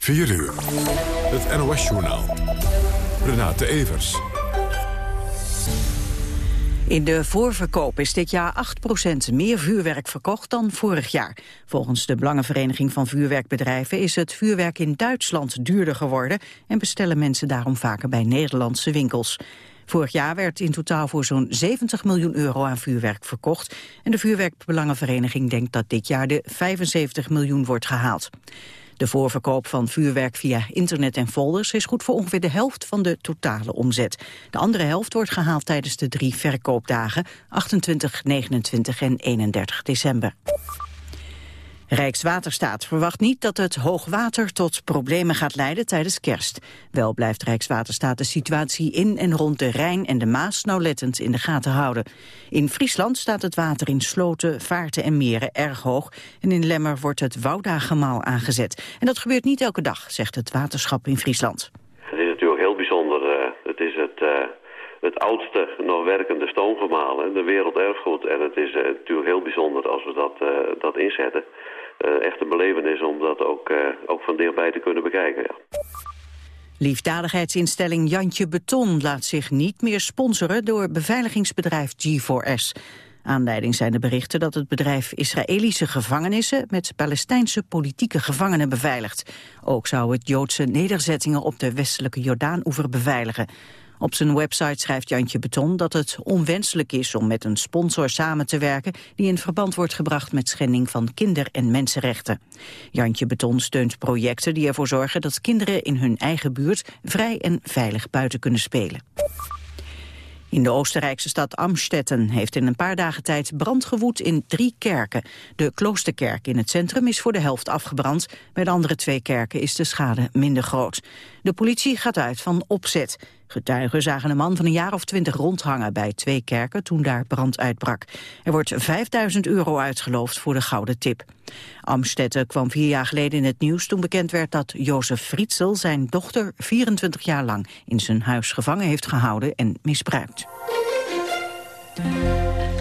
4 uur. Het NOS-journaal. Renate Evers. In de voorverkoop is dit jaar 8% meer vuurwerk verkocht dan vorig jaar. Volgens de Belangenvereniging van Vuurwerkbedrijven is het vuurwerk in Duitsland duurder geworden en bestellen mensen daarom vaker bij Nederlandse winkels. Vorig jaar werd in totaal voor zo'n 70 miljoen euro aan vuurwerk verkocht. En de Vuurwerkbelangenvereniging denkt dat dit jaar de 75 miljoen wordt gehaald. De voorverkoop van vuurwerk via internet en folders is goed voor ongeveer de helft van de totale omzet. De andere helft wordt gehaald tijdens de drie verkoopdagen 28, 29 en 31 december. Rijkswaterstaat verwacht niet dat het hoogwater tot problemen gaat leiden tijdens kerst. Wel blijft Rijkswaterstaat de situatie in en rond de Rijn en de Maas nauwlettend in de gaten houden. In Friesland staat het water in sloten, vaarten en meren erg hoog. En in Lemmer wordt het Woudagemaal aangezet. En dat gebeurt niet elke dag, zegt het waterschap in Friesland. Het is natuurlijk heel bijzonder. Uh, het is het... Uh het oudste nog werkende stoomgemaal, de werelderfgoed. En het is uh, natuurlijk heel bijzonder als we dat, dat inzetten. Uh, echt een belevenis om dat ook, ook van dichtbij te kunnen bekijken. Liefdadigheidsinstelling Jantje Beton laat zich niet meer sponsoren door beveiligingsbedrijf G4S. Aanleiding zijn de berichten dat het bedrijf Israëlische gevangenissen met Palestijnse politieke gevangenen beveiligt. Ook zou het Joodse nederzettingen op de westelijke Jordaan-oever beveiligen. Op zijn website schrijft Jantje Beton dat het onwenselijk is om met een sponsor samen te werken die in verband wordt gebracht met schending van kinder- en mensenrechten. Jantje Beton steunt projecten die ervoor zorgen dat kinderen in hun eigen buurt vrij en veilig buiten kunnen spelen. In de Oostenrijkse stad Amstetten heeft in een paar dagen tijd brand gewoed in drie kerken. De kloosterkerk in het centrum is voor de helft afgebrand. Bij de andere twee kerken is de schade minder groot. De politie gaat uit van opzet. Getuigen zagen een man van een jaar of twintig rondhangen bij twee kerken toen daar brand uitbrak. Er wordt 5000 euro uitgeloofd voor de gouden tip. Amstetten kwam vier jaar geleden in het nieuws toen bekend werd dat Jozef Frietsel zijn dochter 24 jaar lang in zijn huis gevangen heeft gehouden en misbruikt.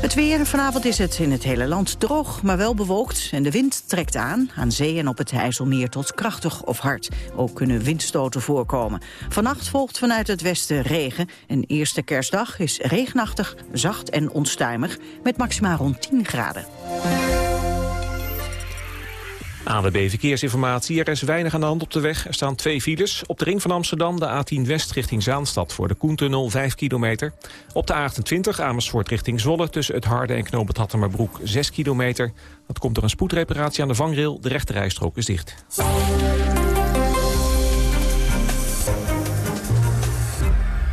Het weer. Vanavond is het in het hele land droog, maar wel bewolkt. En de wind trekt aan, aan zee en op het IJsselmeer tot krachtig of hard. Ook kunnen windstoten voorkomen. Vannacht volgt vanuit het westen regen. En eerste kerstdag is regenachtig, zacht en onstuimig... met maximaal rond 10 graden. ANWB Verkeersinformatie. Er is weinig aan de hand op de weg. Er staan twee files. Op de ring van Amsterdam de A10 West richting Zaanstad... voor de Koentunnel 5 kilometer. Op de A28 Amersfoort richting Zwolle... tussen het Harde en Knoop het Hattemerbroek 6 kilometer. Dat komt door een spoedreparatie aan de vangrail. De rechterrijstrook is dicht.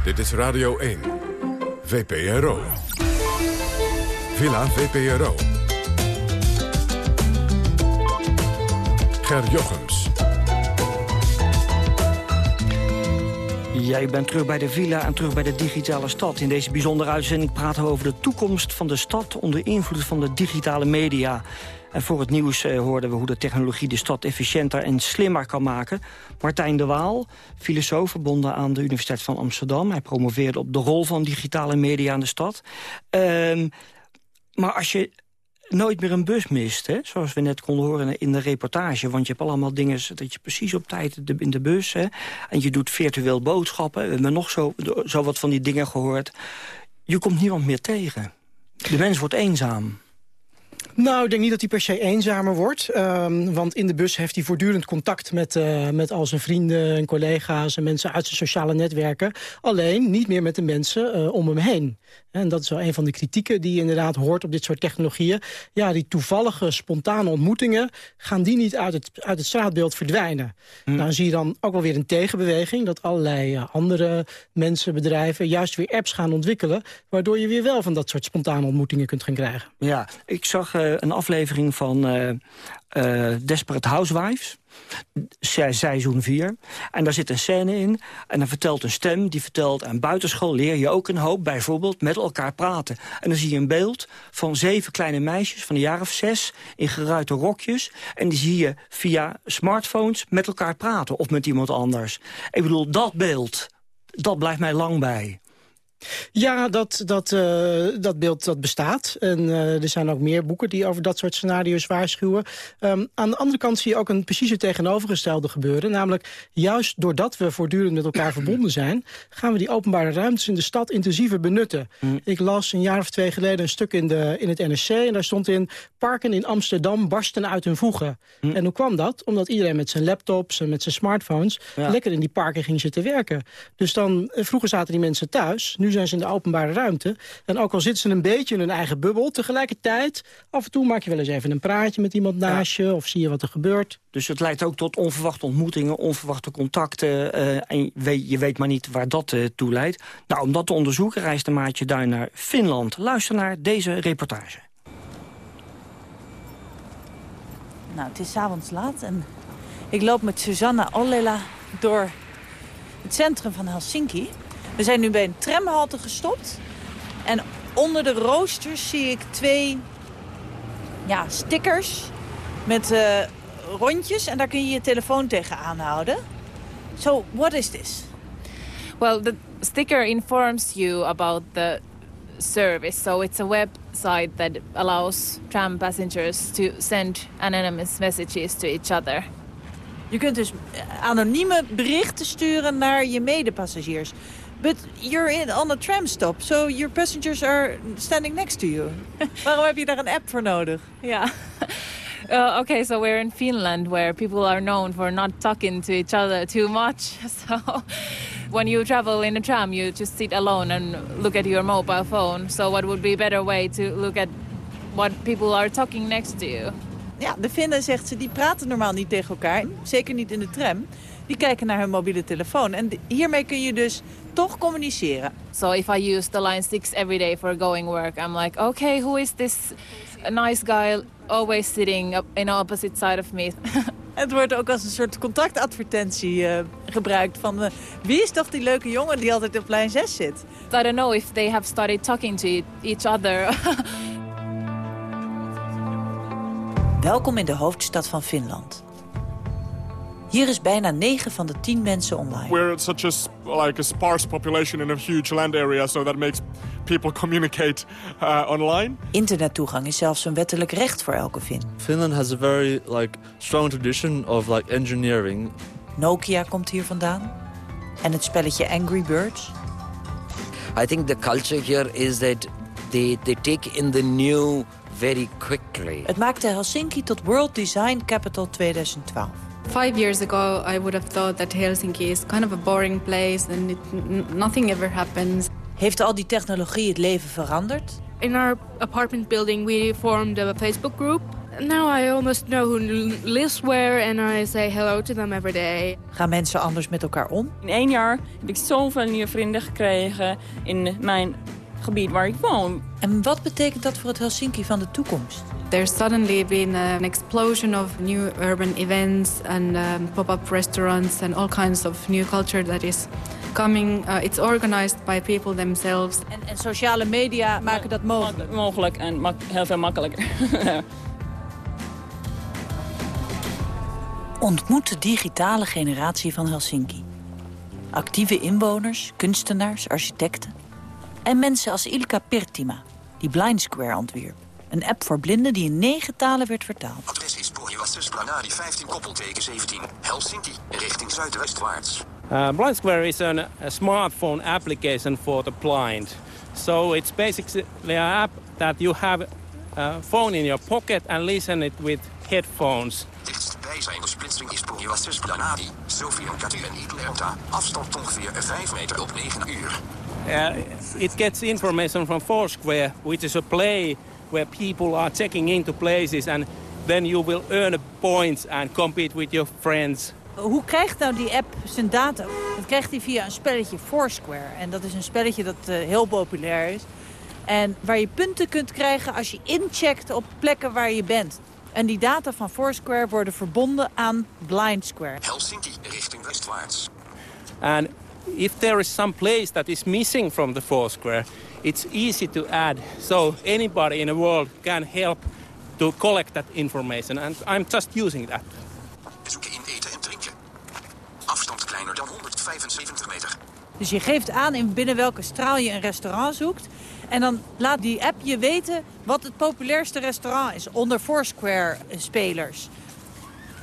Dit is Radio 1. VPRO. Villa VPRO. Ger Jochems. Ja, ik ben terug bij de villa en terug bij de digitale stad. In deze bijzondere uitzending praten we over de toekomst van de stad... onder invloed van de digitale media. En voor het nieuws eh, hoorden we hoe de technologie de stad efficiënter en slimmer kan maken. Martijn de Waal, filosoof verbonden aan de Universiteit van Amsterdam. Hij promoveerde op de rol van digitale media in de stad. Ehm, maar als je nooit meer een bus mist. Hè? Zoals we net konden horen in de reportage. Want je hebt allemaal dingen dat je precies op tijd in de bus... Hè? en je doet virtueel boodschappen. We hebben nog zo, zo wat van die dingen gehoord. Je komt niemand meer tegen. De mens wordt eenzaam. Nou, ik denk niet dat hij per se eenzamer wordt. Um, want in de bus heeft hij voortdurend contact met, uh, met al zijn vrienden en collega's... en mensen uit zijn sociale netwerken. Alleen niet meer met de mensen uh, om hem heen. En dat is wel een van de kritieken die je inderdaad hoort op dit soort technologieën. Ja, die toevallige, spontane ontmoetingen... gaan die niet uit het, uit het straatbeeld verdwijnen. Hm. Nou zie je dan ook wel weer een tegenbeweging... dat allerlei uh, andere mensen, bedrijven... juist weer apps gaan ontwikkelen... waardoor je weer wel van dat soort spontane ontmoetingen kunt gaan krijgen. Ja, ik zag uh, een aflevering van uh, Desperate Housewives seizoen 4. En daar zit een scène in. En dan vertelt een stem, die vertelt... aan buitenschool leer je ook een hoop, bijvoorbeeld met elkaar praten. En dan zie je een beeld van zeven kleine meisjes van een jaar of zes... in geruite rokjes. En die zie je via smartphones met elkaar praten. Of met iemand anders. Ik bedoel, dat beeld, dat blijft mij lang bij. Ja, dat, dat, uh, dat beeld dat bestaat. En uh, er zijn ook meer boeken die over dat soort scenario's waarschuwen. Um, aan de andere kant zie je ook een precies het tegenovergestelde gebeuren. Namelijk, juist doordat we voortdurend met elkaar verbonden zijn... gaan we die openbare ruimtes in de stad intensiever benutten. Mm. Ik las een jaar of twee geleden een stuk in, de, in het NRC... en daar stond in... parken in Amsterdam barsten uit hun voegen. Mm. En hoe kwam dat? Omdat iedereen met zijn laptops en met zijn smartphones... Ja. lekker in die parken ging zitten werken. Dus dan, eh, vroeger zaten die mensen thuis... Nu zijn ze in de openbare ruimte. En ook al zitten ze een beetje in hun eigen bubbel... tegelijkertijd, af en toe maak je wel eens even een praatje met iemand naast je... of zie je wat er gebeurt. Dus het leidt ook tot onverwachte ontmoetingen, onverwachte contacten... Uh, en je weet, maar niet waar dat uh, toe leidt. Nou, om dat te onderzoeken reist de maatje Duin naar Finland. Luister naar deze reportage. Nou, het is avonds laat en ik loop met Susanna Ollela door het centrum van Helsinki. We zijn nu bij een tramhalte gestopt. En onder de roosters zie ik twee ja, stickers met uh, rondjes. En daar kun je je telefoon tegen aanhouden. So, what is this? Well, the sticker informs you about the service. So it's a website that allows tram passengers to send anonymous messages to each other. Je kunt dus anonieme berichten sturen naar je medepassagiers. But you're in on a tram stop, so your passengers are standing next to you. Waarom heb je daar een app voor nodig? Ja. Uh, okay, so we're in Finland where people are known for not talking to each other too much. So when you travel in a tram, you just sit alone and look at your mobile phone. So what would be a better way to look at what people are talking next to you? Ja, de Finnen, zegt ze, die praten normaal niet tegen elkaar. Zeker niet in de tram. Die kijken naar hun mobiele telefoon. En hiermee kun je dus toch communiceren. So if I use the line 6 every day for going work, I'm like, okay, who is this nice guy always sitting in the opposite side of me? Het wordt ook als een soort contactadvertentie uh, gebruikt van uh, wie is toch die leuke jongen die altijd op lijn 6 zit? I don't know if they have started talking to each other. Welkom in de hoofdstad van Finland. Hier is bijna 9 van de 10 mensen online. We're such a like a sparse population in a huge land area, so that makes people communicate uh, online. Internettoegang is zelfs een wettelijk recht voor elke Fin. Finland has a very like strong tradition of like engineering. Nokia komt hier vandaan. En het spelletje Angry Birds. I think the culture here is that they they take in the new very quickly. Het maakte Helsinki tot World Design Capital 2012. Five years ago, I would have thought that Helsinki is kind of a boring place and it, nothing ever happens. Heeft al die technologie het leven veranderd? In our apartment building, we formed a Facebook group. Now I almost know who lives where and I say hello to them every day. Gaan mensen anders met elkaar om? In één jaar heb ik zoveel nieuwe vrienden gekregen in mijn gebied waar ik woon. En wat betekent dat voor het Helsinki van de toekomst? There's suddenly been an explosion of new urban events and um, pop-up restaurants and all kinds of new culture that is coming. Uh, it's organized by people themselves. En, en sociale media maken dat mogelijk? Mogelijk en heel veel makkelijker. Ontmoet de digitale generatie van Helsinki. Actieve inwoners, kunstenaars, architecten... en mensen als Ilka Pirtima, die Blind Square ontwierp. Een app voor blinden die in negen talen werd vertaald. Adres is Pohjois Planari 15 koppelteken 17, Helsinki, richting zuidwestwaarts. Uh, blind Square is an, a smartphone application for the blind. So it's basically an app that you have a phone in your pocket and listen it with headphones. Dichtstbij zijn de splitsing is Pohjois Planari, Sofia Katu en Idlerta. Afstand ongeveer 5 meter op 9 uur. Uh, it gets information from Foursquare, which is a play where people are checking into places and then you will earn points and compete with your friends. Hoe krijgt nou die app zijn data? Dat krijgt hij via een spelletje Foursquare. En dat is een spelletje dat uh, heel populair is. En waar je punten kunt krijgen als je incheckt op plekken waar je bent. En die data van Foursquare worden verbonden aan Blind Square. Helsinki, richting westwaarts. And if there is some place that is missing from the Foursquare, it's easy to add. So anybody in the world can help to collect that information. And I'm just using that. Zoeken in eten en drinken. Afstand kleiner dan 175 meter. Dus je geeft aan in binnen welke straal je een restaurant zoekt. En dan laat die app je weten wat het populairste restaurant is onder Foursquare-spelers.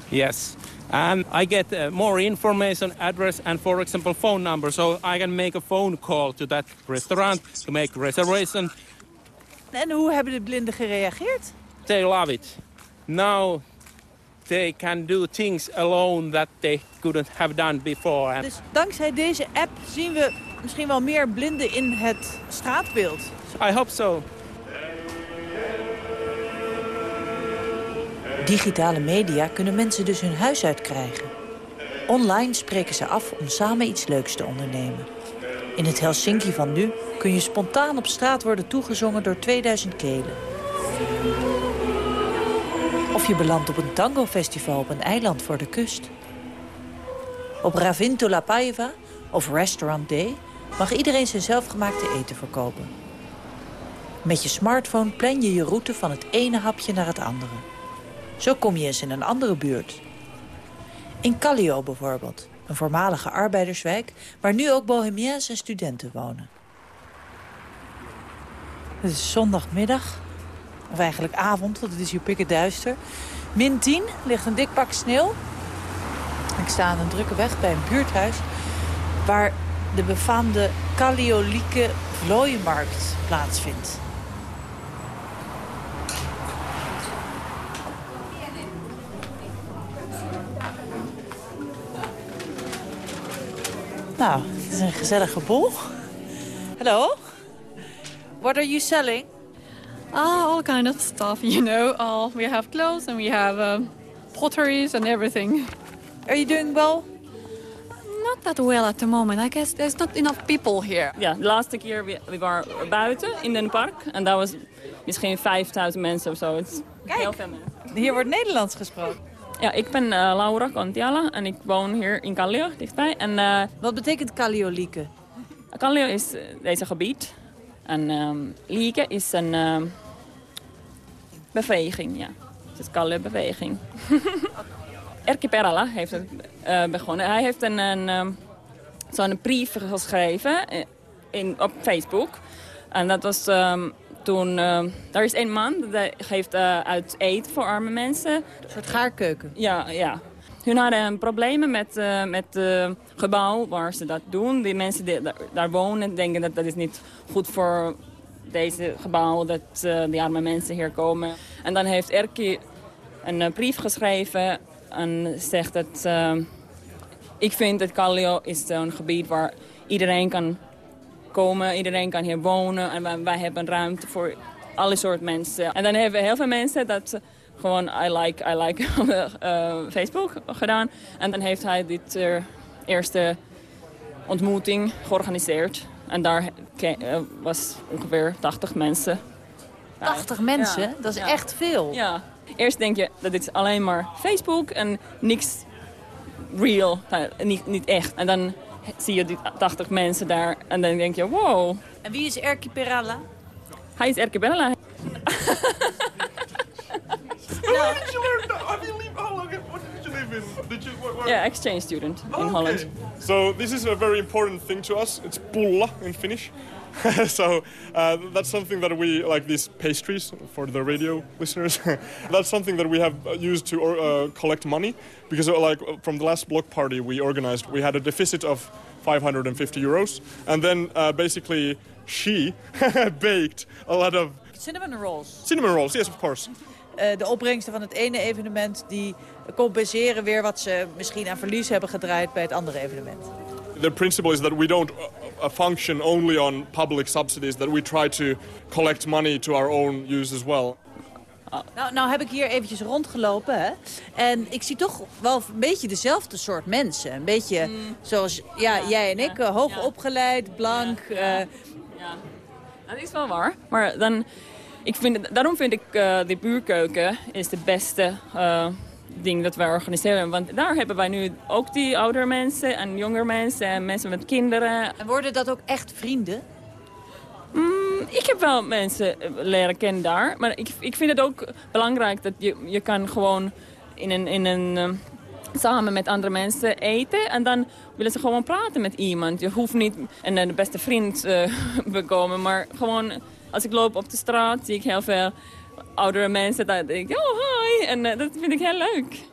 Yes. And I get uh, more information, address, and for example, phone number. So I can make a phone call to that restaurant to make reservation. En hoe hebben de blinden gereageerd? They love it. Now they can do things alone that they couldn't have done before. Dus dankzij deze app zien we misschien wel meer blinden in het straatbeeld. I hope so. Digitale media kunnen mensen dus hun huis uitkrijgen. Online spreken ze af om samen iets leuks te ondernemen. In het Helsinki van nu kun je spontaan op straat worden toegezongen door 2000 kelen. Of je belandt op een tango-festival op een eiland voor de kust. Op Ravintola Paiva of Restaurant Day mag iedereen zijn zelfgemaakte eten verkopen. Met je smartphone plan je je route van het ene hapje naar het andere. Zo kom je eens in een andere buurt. In Callio bijvoorbeeld, een voormalige arbeiderswijk... waar nu ook bohemiens en studenten wonen. Het is zondagmiddag, of eigenlijk avond, want het is hier pikken duister. Min 10, ligt een dik pak sneeuw. Ik sta aan een drukke weg bij een buurthuis... waar de befaamde Kalliolieke vlooimarkt plaatsvindt. Nou, het is een gezellige boel. Hello. What are you selling? Ah, all kind of stuff, you know. All we have clothes and we have um, potteries and everything. Are you doing well? Not that well at the moment. I guess there's not enough people here. Ja, de laatste keer we, we waren buiten in een park. En dat was misschien 5000 mensen of zo. Heel veel mensen. Hier wordt Nederlands gesproken. Ja, ik ben eh, Laura Contiala en ik woon hier in Kallio, dichtbij. En, eh, Wat betekent Kalliolieke? Kallio is eh, deze gebied. En ehm Lieke is een ehm, beweging, ja. Het is Kallio-beweging. Erkki Perala heeft het eh, begonnen. Hij heeft een, een, ehm, zo'n brief geschreven eh, in, op Facebook. En dat was ehm, toen... ehm, er is een man die geeft eh, uit eten voor arme mensen. Een soort gaarkeuken? Ja, ja. Hun hadden problemen met, eh, met het gebouw waar ze dat doen. Die mensen die daar, wonen denken dat dat is niet goed voor deze gebouw, dat eh, die arme mensen hier komen. En dan heeft Erki een brief geschreven en zegt dat... eh, ik vind dat Kallio is een gebied waar iedereen kan komen, iedereen kan hier wonen. En wij, wij hebben ruimte voor alle soort mensen. En dan hebben heel veel mensen dat gewoon I like, I like eh, Facebook gedaan. En dan heeft hij dit eh, eerste ontmoeting georganiseerd. En daar was ongeveer 80 mensen. 80 mensen? Ja. Dat is Ja. echt veel. Ja. Eerst denk je dat dit is alleen maar Facebook en niks real, nou, niet, niet echt. En dan zie je die 80 mensen daar en dan denk je, wow. En wie is Erkki Perala? Hij is Erke Bella. Where did you learn that? Have you lived, how long, what did you live in? Did you, where, where? Ja, exchange student in Okay. Holland. So this is a very important thing to us. It's pulla in Finnish. so uh, that's something that we like these pastries for the radio listeners. that's something that we have used to uh, collect money because uh, like from the last block party we organized, we had a deficit of 550 euros, and then uh, basically she baked a lot of Cinnamon rolls. cinnamon rolls. Yes, of course. Eh, de opbrengsten van het ene evenement die compenseren weer wat ze misschien aan verlies hebben gedraaid bij het andere evenement. The principle is that we don't uh, function only on public subsidies, that we try to collect money to our own use as well. Nou, nou heb ik hier eventjes rondgelopen. Hè? En ik zie toch wel een beetje dezelfde soort mensen. Een beetje zoals ja, jij en ik, eh, hoog opgeleid, blank. eh, Dat is wel waar. Maar dan, ik vind, daarom vind ik eh de buurkeuken is de beste eh, ding dat wij organiseren. Want daar hebben wij nu ook die oudere mensen en jonger mensen en mensen met kinderen. En worden dat ook echt vrienden? Mm, ik heb wel mensen eh, leren kennen daar. Maar ik, ik vind het ook belangrijk dat je, je kan gewoon in een, in een eh, samen met andere mensen eten. En dan willen ze gewoon praten met iemand. Je hoeft niet een, een beste vriend uh, bekomen, maar gewoon als ik loop op de straat zie ik heel veel oudere mensen. Dat denk ik, oh hi, en uh, dat vind ik heel leuk.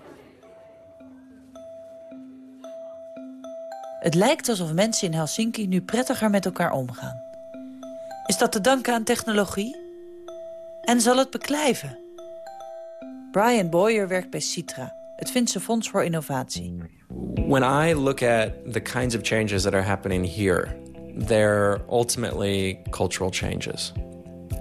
Het lijkt alsof mensen in Helsinki nu prettiger met elkaar omgaan. Is dat te danken aan technologie? En zal het beklijven? Brian Boyer werkt bij Citra, het Finse Fonds voor Innovatie. When I look at the kinds of changes that are happening here, they're ultimately cultural changes.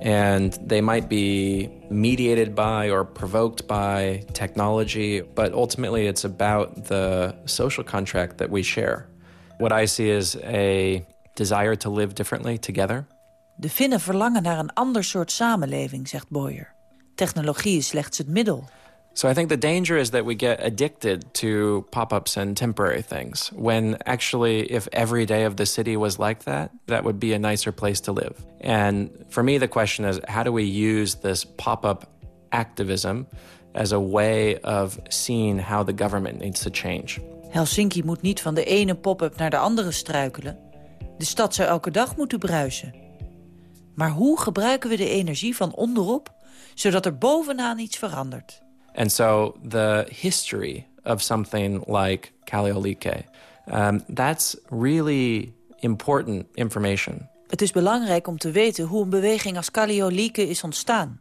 And they might be mediated by or provoked by technology, but ultimately it's about the social contract that we share. What I see is a desire to live differently together. De Finnen verlangen naar een ander soort samenleving, zegt Boyer. Technologie is slechts het middel. So I think the danger is that we get addicted to pop-ups and temporary things when actually if every day of the city was like that, that would be a nicer place to live. And for me the question is how do we use this pop-up activism as a way of seeing how the government needs to change? Helsinki moet niet van de ene pop-up naar de andere struikelen. De stad zou elke dag moeten bruisen. Maar hoe gebruiken we de energie van onderop, zodat er bovenaan iets verandert? And so the history of something like Kaliolike, um, that's really important information. Het is belangrijk om te weten hoe een beweging als Kaliolike is ontstaan.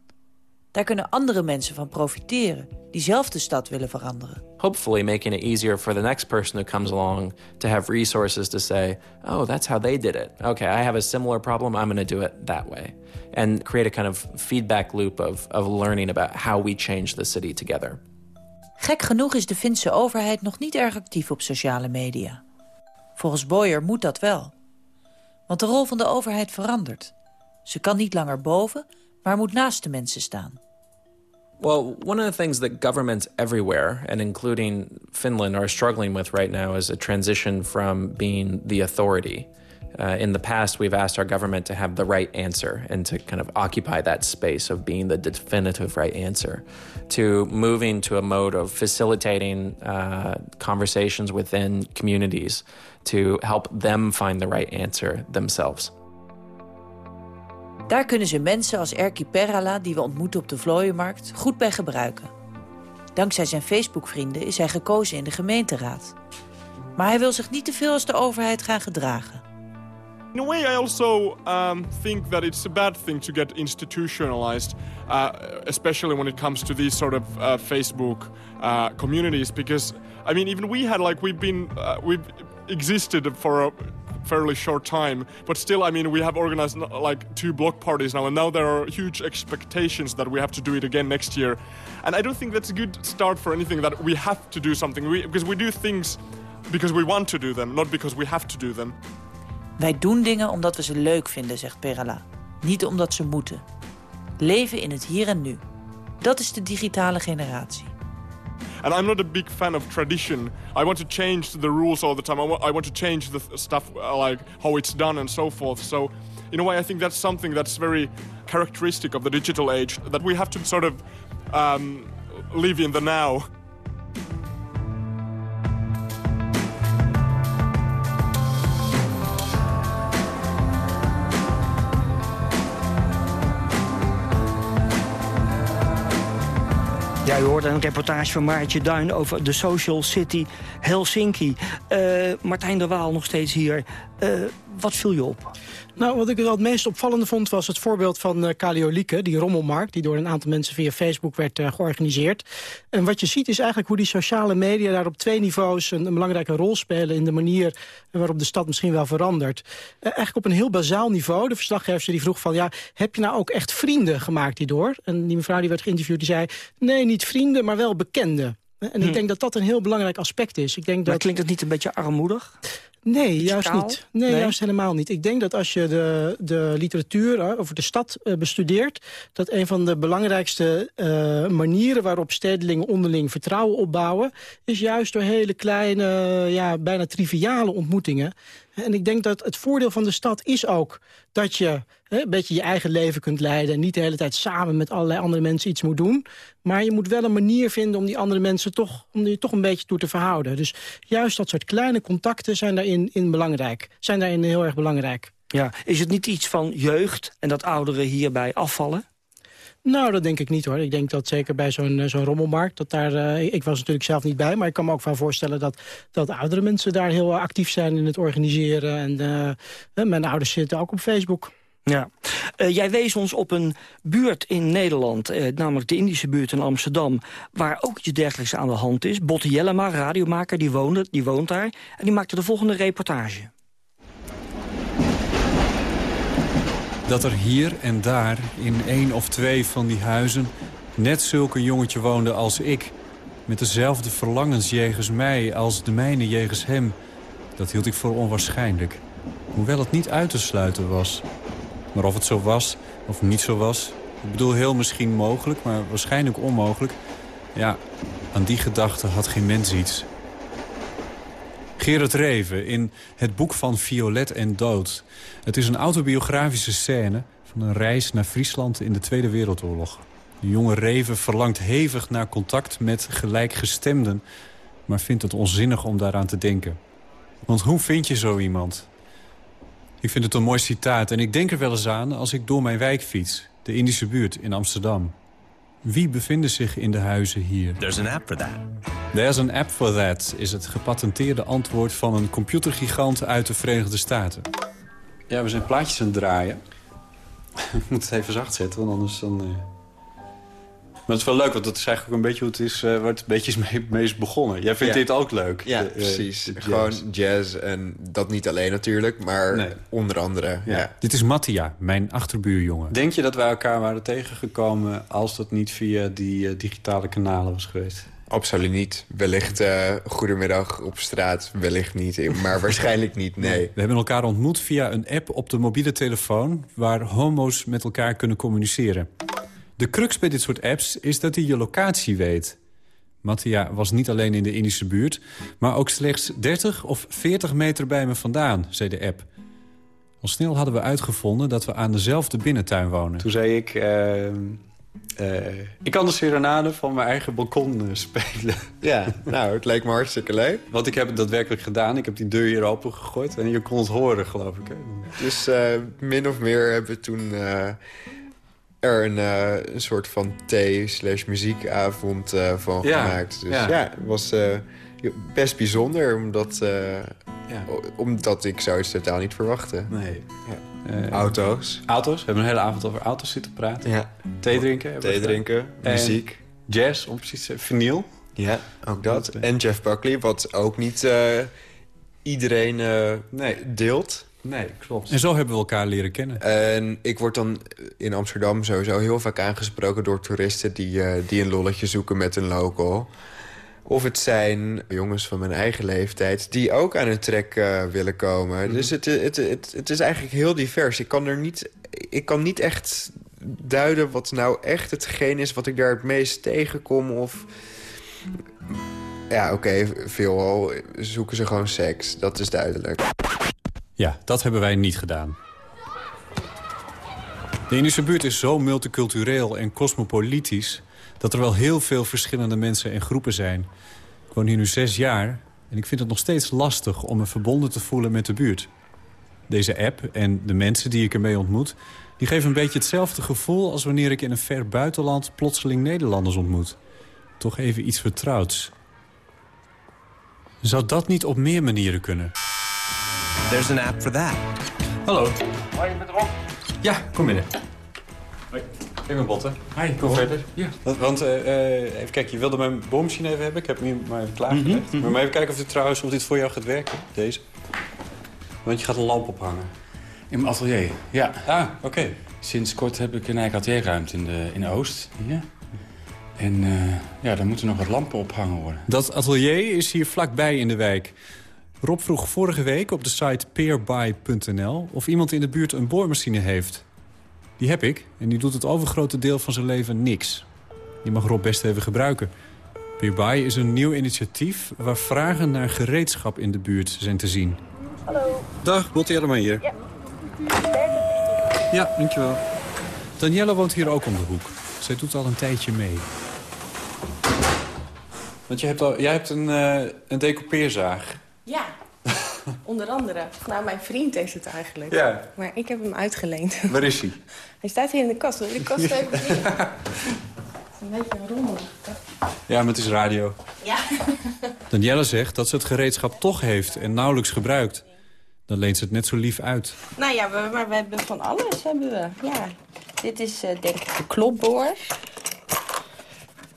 Daar kunnen andere mensen van profiteren die zelf de stad willen veranderen. Hopefully making it easier for the next person who comes along to have resources to say, oh, that's how they did it. Okay, I have a similar problem, I'm going to do it that way. And create a kind of feedback loop of, of learning about how we change the city together. Gek genoeg is de Finse overheid nog niet erg actief op sociale media. Volgens Boyer moet dat wel. Want de rol van de overheid verandert. Ze kan niet langer boven, moet naast de mensen staan. Well, one of the things that governments everywhere, and including Finland, are struggling with right now is a transition from being the authority. Uh, in the past, we've asked our government to have the right answer and to kind of occupy that space of being the definitive right answer, to moving to a mode of facilitating uh, conversations within communities to help them find the right answer themselves. Daar kunnen ze mensen als Erki Perala, die we ontmoeten op de Vlooienmarkt, goed bij gebruiken. Dankzij zijn Facebook-vrienden is hij gekozen in de gemeenteraad. Maar hij wil zich niet te veel als de overheid gaan gedragen. In a way, I also um, think that it's a bad thing to get institutionalized, uh, especially when it comes to these sort of uh, Facebook uh, communities. Because I mean, even we had like we've been uh, we've existed for fairly short time, but still, I mean, we have organized like two block parties now, and now there are huge expectations that we have to do it again next year. And I don't think that's a good start for anything. That we have to do something we, because we do things because we want to do them, not because we have to do them. Wij doen dingen omdat we ze leuk vinden, zegt Perala. Niet omdat ze moeten. Leven in het hier en nu. Dat is de digitale generatie. And I'm not a big fan of tradition. I want to change the rules all the time. I want, I want to change the stuff uh, like how it's done and so forth. So, in a way, I think that's something that's very characteristic of the digital age that we have to sort of um, live in the now. Ja, u hoorde een reportage van Maartje Duin over de Social City Helsinki. Uh, Martijn de Waal nog steeds hier. Uh, wat viel je op? Nou, wat ik wel het meest opvallende vond was het voorbeeld van uh, die rommelmarkt, die door een aantal mensen via Facebook werd georganiseerd. En wat je ziet is eigenlijk hoe die sociale media daar op twee niveaus een, belangrijke rol spelen in de manier waarop de stad misschien wel verandert. Eigenlijk op een heel bazaal niveau. De verslaggever die vroeg van, ja, heb je nou ook echt vrienden gemaakt hierdoor? En die mevrouw die werd geïnterviewd, die zei, nee, niet vrienden, maar wel bekenden. En ik hm. denk dat dat een heel belangrijk aspect is. Ik denk maar dat... klinkt het niet een beetje armoedig? Nee, juist niet. Nee, nee, juist helemaal niet. Ik denk dat als je de, de literatuur over de stad uh, bestudeert... dat een van de belangrijkste uh, manieren waarop stedelingen onderling vertrouwen opbouwen... is juist door hele kleine, ja, bijna triviale ontmoetingen. En ik denk dat het voordeel van de stad is ook dat je een beetje je eigen leven kunt leiden... en niet de hele tijd samen met allerlei andere mensen iets moet doen. Maar je moet wel een manier vinden om die andere mensen toch, om die toch een beetje toe te verhouden. Dus juist dat soort kleine contacten zijn daarin in belangrijk. Zijn daarin heel erg belangrijk. Ja, is het niet iets van jeugd en dat ouderen hierbij afvallen? Nou, dat denk ik niet hoor. Ik denk dat zeker bij zo'n zo'n rommelmarkt... Dat daar, uh, ik was natuurlijk zelf niet bij... maar ik kan me ook wel voorstellen dat, dat oudere mensen daar heel actief zijn... in het organiseren. En uh, mijn ouders zitten ook op Facebook. Ja. Jij wees ons op een buurt in Nederland, namelijk de Indische buurt in Amsterdam... waar ook iets dergelijks aan de hand is. Botte Jellema, radiomaker, die, woonde, die woont daar... en die maakte de volgende reportage. Dat er hier en daar in één of twee van die huizen... net zulke jongetje woonde als ik... met dezelfde verlangens jegens mij als de mijne jegens hem... dat hield ik voor onwaarschijnlijk. Hoewel het niet uit te sluiten was... Maar of het zo was of niet zo was... ik bedoel heel misschien mogelijk, maar waarschijnlijk onmogelijk... ja, aan die gedachte had geen mens iets. Gerard Reven in Het boek van Violet en Dood. Het is een autobiografische scène van een reis naar Friesland in de Tweede Wereldoorlog. De jonge Reven verlangt hevig naar contact met gelijkgestemden... maar vindt het onzinnig om daaraan te denken. Want hoe vind je zo iemand? Ik vind het een mooi citaat en ik denk er wel eens aan als ik door mijn wijk fiets. De Indische buurt in Amsterdam. Wie bevinden zich in de huizen hier? There's an app for that. There's an app for that is het gepatenteerde antwoord van een computergigant uit de Verenigde Staten. Ja, we zijn plaatjes aan het draaien. ik moet het even zacht zetten, want anders dan... Uh... Maar het is wel leuk, want dat is eigenlijk ook een beetje hoe het is, uh, waar het een beetje is mee, mee is begonnen. Jij vindt ja. dit ook leuk? Ja, de, uh, precies. de jazz. Gewoon jazz en dat niet alleen natuurlijk, maar nee. onder andere. Ja. ja. Dit is Mattia, mijn achterbuurjongen. Denk je dat wij elkaar waren tegengekomen als dat niet via die digitale kanalen was geweest? Absoluut niet. Wellicht uh, goedemiddag op straat, wellicht niet. Maar waarschijnlijk niet, nee. We hebben elkaar ontmoet via een app op de mobiele telefoon... waar homo's met elkaar kunnen communiceren. De crux bij dit soort apps is dat hij je locatie weet. Mattia was niet alleen in de Indische buurt... maar ook slechts 30 of 40 meter bij me vandaan, zei de app. Al snel hadden we uitgevonden dat we aan dezelfde binnentuin wonen. Toen zei ik... Uh... Uh, ik kan de serenade van mijn eigen balkon uh, spelen. Ja, nou, het leek me hartstikke leuk. Want ik heb het daadwerkelijk gedaan. Ik heb die deur hier open gegooid en je kon het horen, geloof ik. Hè? Dus uh, min of meer hebben we toen er een, een, soort van thee slash muziekavond van ja, gemaakt. Dus ja, ja het was best bijzonder, omdat, ja. omdat ik zoiets totaal niet verwachtte. Nee. Ja. Uh, auto's. Auto's. We hebben een hele avond over auto's zitten praten. Ja. Thee drinken. Thee drinken, muziek. Jazz, om precies te vinyl. Ja, ook dat. En Jeff Buckley, wat ook niet uh, iedereen uh, nee. deelt. Nee, klopt. En zo hebben we elkaar leren kennen. En ik word dan in Amsterdam sowieso heel vaak aangesproken door toeristen... die, die een lolletje zoeken met een local... Of het zijn jongens van mijn eigen leeftijd die ook aan een trek uh, willen komen. Mm. Dus het, het, het, het is eigenlijk heel divers. Ik kan, er niet, ik kan niet echt duiden wat nou echt hetgeen is... wat ik daar het meest tegenkom. Of... Ja, oké, okay, veelal zoeken ze gewoon seks. Dat is duidelijk. Ja, dat hebben wij niet gedaan. De Indische buurt is zo multicultureel en cosmopolitisch dat er wel heel veel verschillende mensen en groepen zijn. Ik woon hier nu zes jaar en ik vind het nog steeds lastig om me verbonden te voelen met de buurt. Deze app en de mensen die ik ermee ontmoet... die geven een beetje hetzelfde gevoel als wanneer ik in een ver buitenland... plotseling Nederlanders ontmoet. Toch even iets vertrouwds. Zou dat niet op meer manieren kunnen? There's an app for that. Hallo. Hoi, met Rob. Ja, kom binnen. Hoi. Ik ben Botte. Hi, kom verder. Ja. Want, uh, uh, even kijken, je wilde mijn boormachine even hebben. Ik heb hem hier maar even klaargelegd. Mm -hmm. Maar, maar even kijken of dit trouwens of dit voor jou gaat werken, deze. Want je gaat een lamp ophangen. In mijn atelier, ja. Ah, oké. Okay. Sinds kort heb ik een eigen atelierruimte in, de, in Oost, hier. En uh, ja, daar moeten nog wat lampen ophangen worden. Dat atelier is hier vlakbij in de wijk. Rob vroeg vorige week op de site peerby.nl... of iemand in de buurt een boormachine heeft... Die heb ik en die doet het overgrote deel van zijn leven niks. Die mag Rob best even gebruiken. Peerby is een nieuw initiatief waar vragen naar gereedschap in de buurt zijn te zien. Hallo. Dag, Botte Jellema hier. Ja. Ja, dankjewel. Danielle woont hier ook om de hoek. Zij doet al een tijdje mee. Want je hebt al, jij hebt een, uh, een decoupeerzaag. Ja, onder andere. Nou, mijn vriend heeft het eigenlijk. Ja. Maar ik heb hem uitgeleend. Waar is hij? Hij staat hier in de kast. Wil je de kast even zien? een beetje rommelig. Ja, maar het is radio. Ja. Danielle zegt dat ze het gereedschap toch heeft en nauwelijks gebruikt. Dan leent ze het net zo lief uit. Nou ja, we, maar we hebben van alles. Hebben we. Ja. Dit is uh, denk ik de klopboor.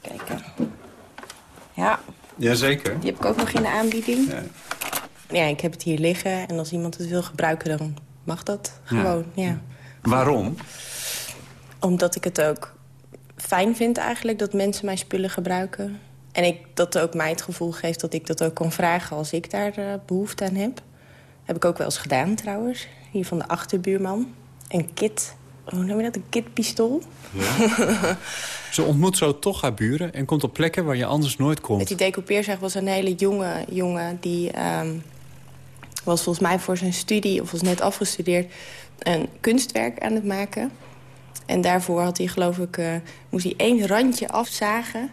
Kijken. Ja. Jazeker. Die heb ik ook nog in de aanbieding. Ja. Ja, ik heb het hier liggen. En als iemand het wil gebruiken, dan mag dat gewoon. Ja. ja. Waarom? Omdat ik het ook fijn vind eigenlijk dat mensen mijn spullen gebruiken. En ik, dat ook mij het gevoel geeft dat ik dat ook kan vragen als ik daar uh, behoefte aan heb. Heb ik ook wel eens gedaan trouwens. Hier van de achterbuurman. Een kit, hoe noem je dat? Een kitpistool. Ja. Ze ontmoet zo toch haar buren en komt op plekken waar je anders nooit komt. Met die decoupeerzaag was een hele jonge jongen... die um, was volgens mij voor zijn studie, of was net afgestudeerd... een kunstwerk aan het maken. En daarvoor had hij, geloof ik, uh, moest hij één randje afzagen.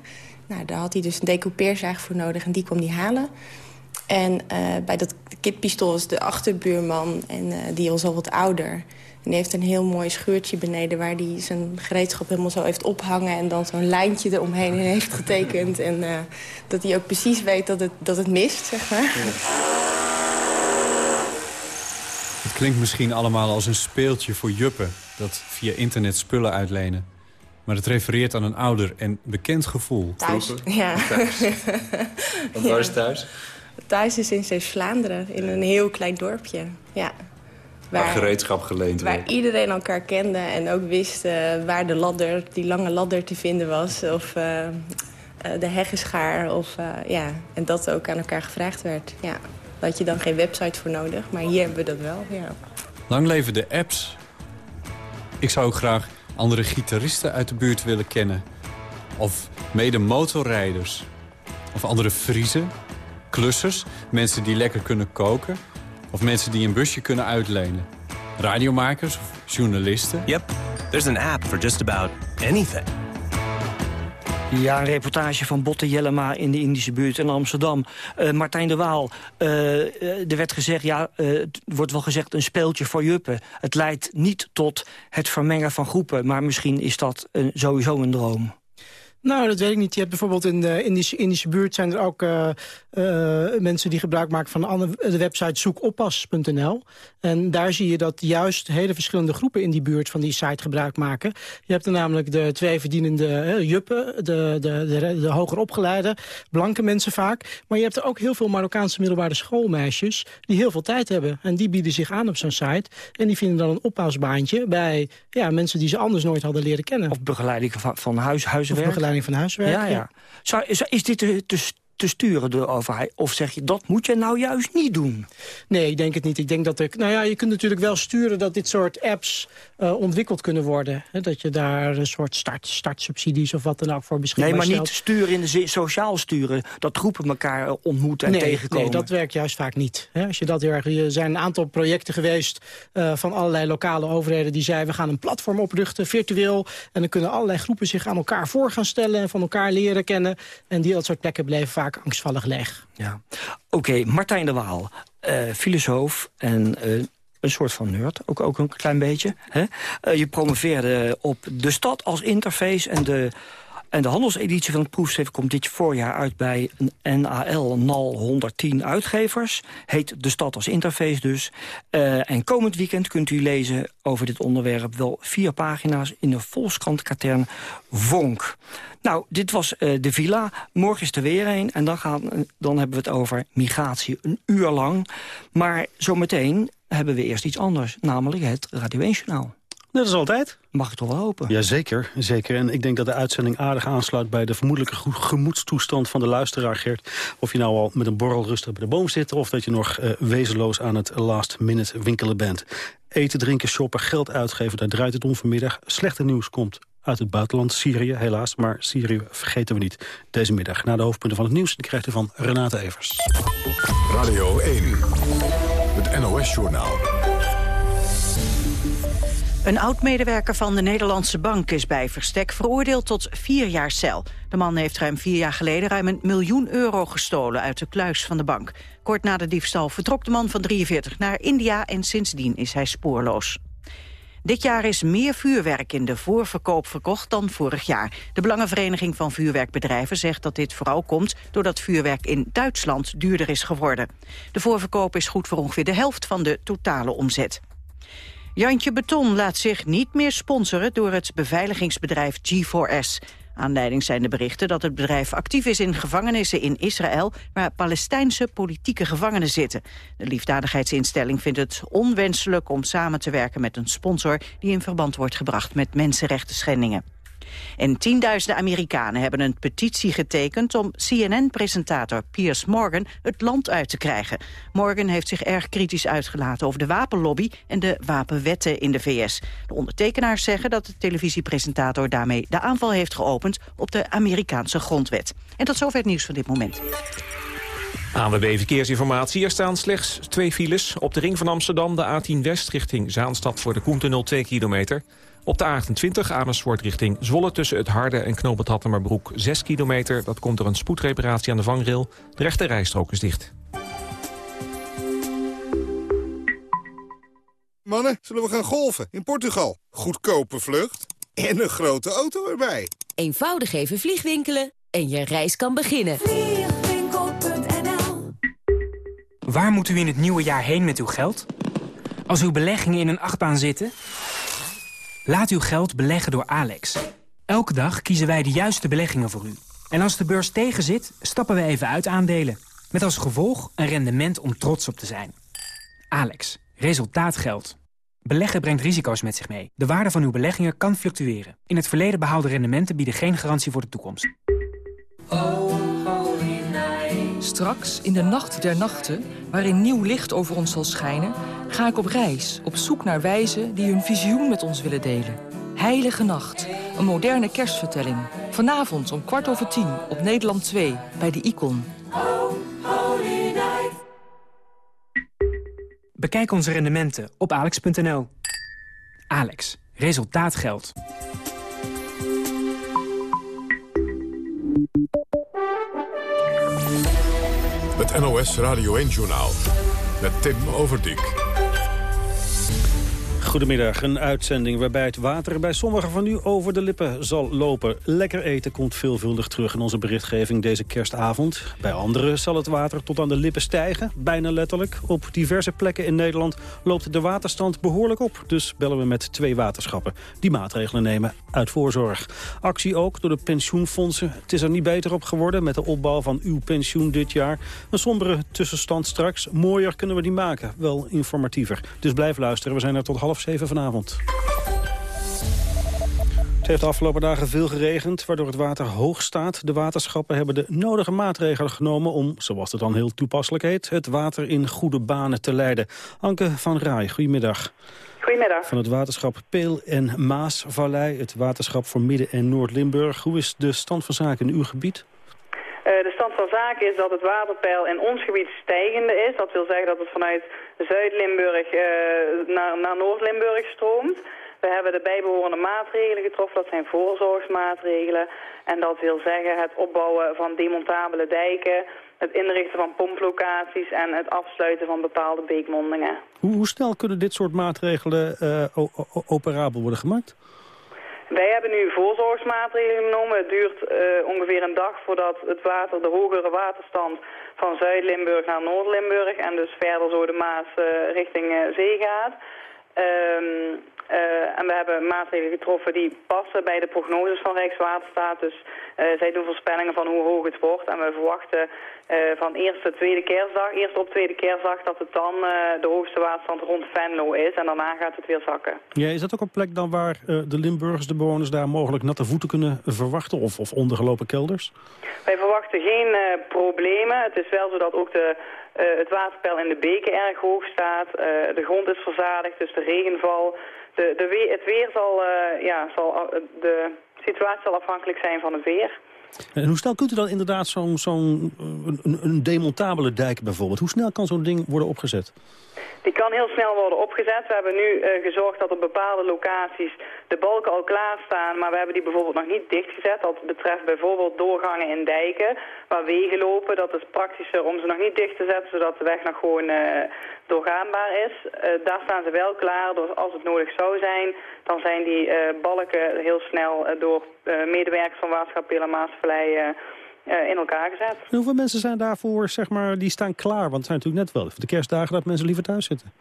Nou, daar had hij dus een decoupeerzaag voor nodig en die kwam hij halen. En uh, bij dat kitpistool was de achterbuurman en uh, die was al wat ouder. En die heeft een heel mooi scheurtje beneden... waar hij zijn gereedschap helemaal zo heeft ophangen... en dan zo'n lijntje eromheen heeft getekend. En dat hij ook precies weet dat het, dat het mist, zeg maar. Het klinkt misschien allemaal als een speeltje voor juppen... dat via internet spullen uitlenen. Maar het refereert aan een ouder en bekend gevoel. Thuis, ja. Thuis. Wat waar is thuis? Thuis is in Zeeuws-Vlaanderen, in een heel klein dorpje. Ja. Waar, waar gereedschap geleend Waar werd. iedereen elkaar kende en ook wist uh, waar de ladder, die lange ladder te vinden was. Of uh, uh, de heggenschaar. Of, ja. En dat ook aan elkaar gevraagd werd. Ja. Daar had je dan geen website voor nodig, maar hier hebben we dat wel. Ja. Lang leven de apps. Ik zou ook graag andere gitaristen uit de buurt willen kennen. Of mede motorrijders. Of andere Friezen klussers, mensen die lekker kunnen koken... of mensen die een busje kunnen uitlenen. Radiomakers of journalisten. Yep, there's an app for just about anything. Ja, een reportage van Botte Jellema in de Indische buurt in Amsterdam. Uh, Martijn de Waal, uh, er werd gezegd, ja, het wordt wel gezegd een speeltje voor juppen. Het leidt niet tot het vermengen van groepen, maar misschien is dat sowieso een droom. Nou, dat weet ik niet. Je hebt bijvoorbeeld in de Indische, Indische buurt zijn er ook uh, uh, mensen die gebruik maken van de, andere, de website zoekoppas.nl. En daar zie je dat juist hele verschillende groepen in die buurt van die site gebruik maken. Je hebt er namelijk de twee verdienende uh, juppen, de, de, de, de hoger opgeleide, blanke mensen vaak. Maar je hebt er ook heel veel Marokkaanse middelbare schoolmeisjes die heel veel tijd hebben. En die bieden zich aan op zo'n site. En die vinden dan een oppasbaantje bij ja, mensen die ze anders nooit hadden leren kennen. Of begeleiding van, van huis, huiswerk van huiswerk. Ja, ja. Zou, is, dit te, te, te sturen door de overheid? Of zeg je, dat moet je nou juist niet doen? Nee, ik denk het niet. Ik denk dat ik, nou ja, je kunt natuurlijk wel sturen dat dit soort apps uh, ontwikkeld kunnen worden. Hè? Dat je daar een soort start, startsubsidies of wat dan ook voor beschikbaar Nee, maar stelt. niet sturen in de zin, sociaal sturen. Dat groepen elkaar ontmoeten en nee, tegenkomen. Nee, dat werkt juist vaak niet. Hè? Als je dat heel erg, er zijn een aantal projecten geweest uh, van allerlei lokale overheden die zeiden we gaan een platform oprichten, virtueel. En dan kunnen allerlei groepen zich aan elkaar voor gaan stellen en van elkaar leren kennen. En die dat soort plekken bleven vaak angstvallig leeg. Ja. Oké, Martijn de Waal, uh, filosoof en uh, een soort van nerd, ook, ook een klein beetje. Hè? Uh, je promoveerde op de stad als interface en de... En de handelseditie van het proefschrift komt dit voorjaar uit bij een NAL NAL 110 uitgevers. Heet De Stad als Interface dus. Uh, en komend weekend kunt u lezen over dit onderwerp wel vier pagina's in de Volkskrant-katern Vonk. Nou, dit was uh, de villa. Morgen is er weer een. En dan, gaan, dan hebben we het over migratie een uur lang. Maar zometeen hebben we eerst iets anders. Namelijk het Radio 1 Journaal. Net als altijd. Mag ik toch wel hopen? Jazeker, zeker. En ik denk dat de uitzending aardig aansluit... bij de vermoedelijke gemoedstoestand van de luisteraar, Gert. Of je nou al met een borrel rustig bij de boom zit... of dat je nog uh, wezenloos aan het last minute winkelen bent. Eten, drinken, shoppen, geld uitgeven, daar draait het om vanmiddag. Slechte nieuws komt uit het buitenland, Syrië helaas. Maar Syrië vergeten we niet deze middag. Na de hoofdpunten van het nieuws die krijgt u van Renate Evers. Radio 1, het NOS-journaal. Een oud-medewerker van de Nederlandse Bank is bij Verstek veroordeeld tot vier jaar cel. De man heeft ruim vier jaar geleden ruim een miljoen euro gestolen uit de kluis van de bank. Kort na de diefstal vertrok de man van 43 naar India en sindsdien is hij spoorloos. Dit jaar is meer vuurwerk in de voorverkoop verkocht dan vorig jaar. De Belangenvereniging van Vuurwerkbedrijven zegt dat dit vooral komt... doordat vuurwerk in Duitsland duurder is geworden. De voorverkoop is goed voor ongeveer de helft van de totale omzet. Jantje Beton laat zich niet meer sponsoren door het beveiligingsbedrijf G4S. Aanleiding zijn de berichten dat het bedrijf actief is in gevangenissen in Israël... waar Palestijnse politieke gevangenen zitten. De liefdadigheidsinstelling vindt het onwenselijk om samen te werken met een sponsor... die in verband wordt gebracht met mensenrechten schendingen. En tienduizenden Amerikanen hebben een petitie getekend om CNN-presentator Piers Morgan het land uit te krijgen. Morgan heeft zich erg kritisch uitgelaten over de wapenlobby en de wapenwetten in de VS. De ondertekenaars zeggen dat de televisiepresentator daarmee de aanval heeft geopend op de Amerikaanse grondwet. En tot zover het nieuws van dit moment. ANWB Verkeersinformatie. Er staan slechts twee files. Op de ring van Amsterdam de A10 West richting Zaanstad voor de Koentunnel 2 kilometer. Op de A28 Amersfoort richting Zwolle tussen het Harde en Knoopend Hattemerbroek 6 kilometer. Dat komt door een spoedreparatie aan de vangrail. De rechte rijstrook is dicht. Mannen, zullen we gaan golven in Portugal? Goedkope vlucht en een grote auto erbij. Eenvoudig even vliegwinkelen en je reis kan beginnen. Vliegwinkel.nl Waar moet u in het nieuwe jaar heen met uw geld? Als uw beleggingen in een achtbaan zitten... Laat uw geld beleggen door Alex. Elke dag kiezen wij de juiste beleggingen voor u. En als de beurs tegenzit, stappen we even uit aandelen. Met als gevolg een rendement om trots op te zijn. Alex, resultaat geldt. Beleggen brengt risico's met zich mee. De waarde van uw beleggingen kan fluctueren. In het verleden behaalde rendementen bieden geen garantie voor de toekomst. Straks, in de nacht der nachten, waarin nieuw licht over ons zal schijnen... ga ik op reis, op zoek naar wijzen die hun visioen met ons willen delen. Heilige Nacht, een moderne kerstvertelling. Vanavond om kwart over tien op Nederland 2, bij de Icon. Bekijk onze rendementen op alex.nl. Alex, resultaat geldt. Het NOS Radio 1-journaal met Tim Overdijk. Goedemiddag, een uitzending waarbij het water bij sommigen van u over de lippen zal lopen. Lekker eten komt veelvuldig terug in onze berichtgeving deze kerstavond. Bij anderen zal het water tot aan de lippen stijgen, bijna letterlijk. Op diverse plekken in Nederland loopt de waterstand behoorlijk op. Dus bellen we met twee waterschappen die maatregelen nemen uit voorzorg. Actie ook door de pensioenfondsen. Het is er niet beter op geworden met de opbouw van uw pensioen dit jaar. Een sombere tussenstand straks. Mooier kunnen we die maken, wel informatiever. Dus blijf luisteren, we zijn er tot half zeven vanavond. Het heeft de afgelopen dagen veel geregend, waardoor het water hoog staat. De waterschappen hebben de nodige maatregelen genomen om, zoals het dan heel toepasselijk heet, het water in goede banen te leiden. Anke van Rij, goedemiddag. Goedemiddag. Van het waterschap Peel en Maasvallei, het waterschap voor Midden- en Noord-Limburg. Hoe is de stand van zaken in uw gebied? Uh, de stand van zaken is dat het waterpeil in ons gebied stijgende is. Dat wil zeggen dat het vanuit Zuid-Limburg uh, naar, naar Noord-Limburg stroomt. We hebben de bijbehorende maatregelen getroffen, dat zijn voorzorgsmaatregelen. En dat wil zeggen het opbouwen van demontabele dijken, het inrichten van pomplocaties en het afsluiten van bepaalde beekmondingen. Hoe, hoe snel kunnen dit soort maatregelen uh, operabel worden gemaakt? Wij hebben nu voorzorgsmaatregelen genomen. Het duurt uh, ongeveer een dag voordat het water, de hogere waterstand van Zuid-Limburg naar Noord-Limburg en dus verder zo de Maas uh, richting uh, zee gaat. Uh, en we hebben maatregelen getroffen die passen bij de prognoses van Rijkswaterstaat. Dus uh, zij doen voorspellingen van hoe hoog het wordt. En we verwachten uh, van eerste, tweede kerstdag, eerst op tweede kerstdag, dat het dan de hoogste waterstand rond Venlo is. En daarna gaat het weer zakken. Ja, is dat ook een plek dan waar de Limburgers, de bewoners daar mogelijk natte voeten kunnen verwachten? Of, of ondergelopen kelders? Wij verwachten geen problemen. Het is wel zo dat ook de uh, het waterpeil in de beken erg hoog staat. Uh, de grond is verzadigd, dus de regenval. De, de weer, het weer zal, uh, ja, zal, de situatie zal afhankelijk zijn van het weer. En hoe snel kunt u dan inderdaad zo'n zo'n een, een, een demontabele dijk bijvoorbeeld. Hoe snel kan zo'n ding worden opgezet? Die kan heel snel worden opgezet. We hebben nu uh, gezorgd dat op bepaalde locaties de balken al klaarstaan, maar we hebben die bijvoorbeeld nog niet dichtgezet. Dat betreft bijvoorbeeld doorgangen in dijken waar wegen lopen. Dat is praktischer om ze nog niet dicht te zetten, zodat de weg nog gewoon uh, doorgaanbaar is. Uh, daar staan ze wel klaar. Dus als het nodig zou zijn, dan zijn die balken heel snel door medewerkers van Waterschap Maasvallei in elkaar gezet. Hoeveel mensen zijn daarvoor, zeg maar, die staan klaar? Want het zijn natuurlijk net wel de kerstdagen dat mensen liever thuis zitten.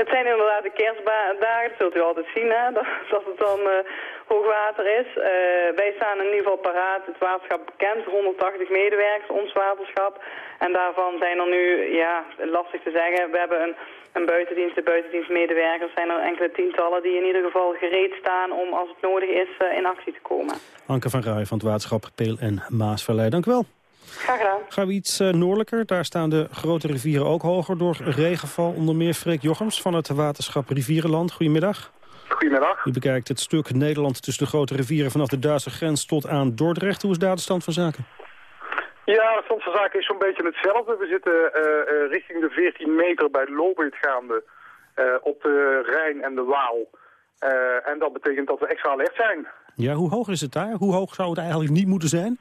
Het zijn inderdaad de kerstdagen, dat zult u altijd zien, hè, dat, het dan uh, hoogwater is. Uh, wij staan in ieder geval paraat, het waterschap bekend, 180 medewerkers, ons waterschap. En daarvan zijn er nu, ja, lastig te zeggen, we hebben een, een buitendienst, de buitendienstmedewerkers, zijn er enkele tientallen die in ieder geval gereed staan om als het nodig is uh, in actie te komen. Anke van Rij van het waterschap Peel en Maasvallei, dank u wel. Graag gedaan. Gaan we iets uh, noordelijker. Daar staan de grote rivieren ook hoger door regenval. Onder meer Freek Jochems van het waterschap Rivierenland. Goedemiddag. Goedemiddag. U bekijkt het stuk Nederland tussen de grote rivieren... vanaf de Duitse grens tot aan Dordrecht. Hoe is daar de stand van zaken? Ja, de stand van zaken is zo'n beetje hetzelfde. We zitten uh, uh, richting de 14 meter bij Lobit gaande op de Rijn en de Waal. en dat betekent dat we extra alert zijn. Ja, hoe hoog is het daar? Hoe hoog zou het eigenlijk niet moeten zijn?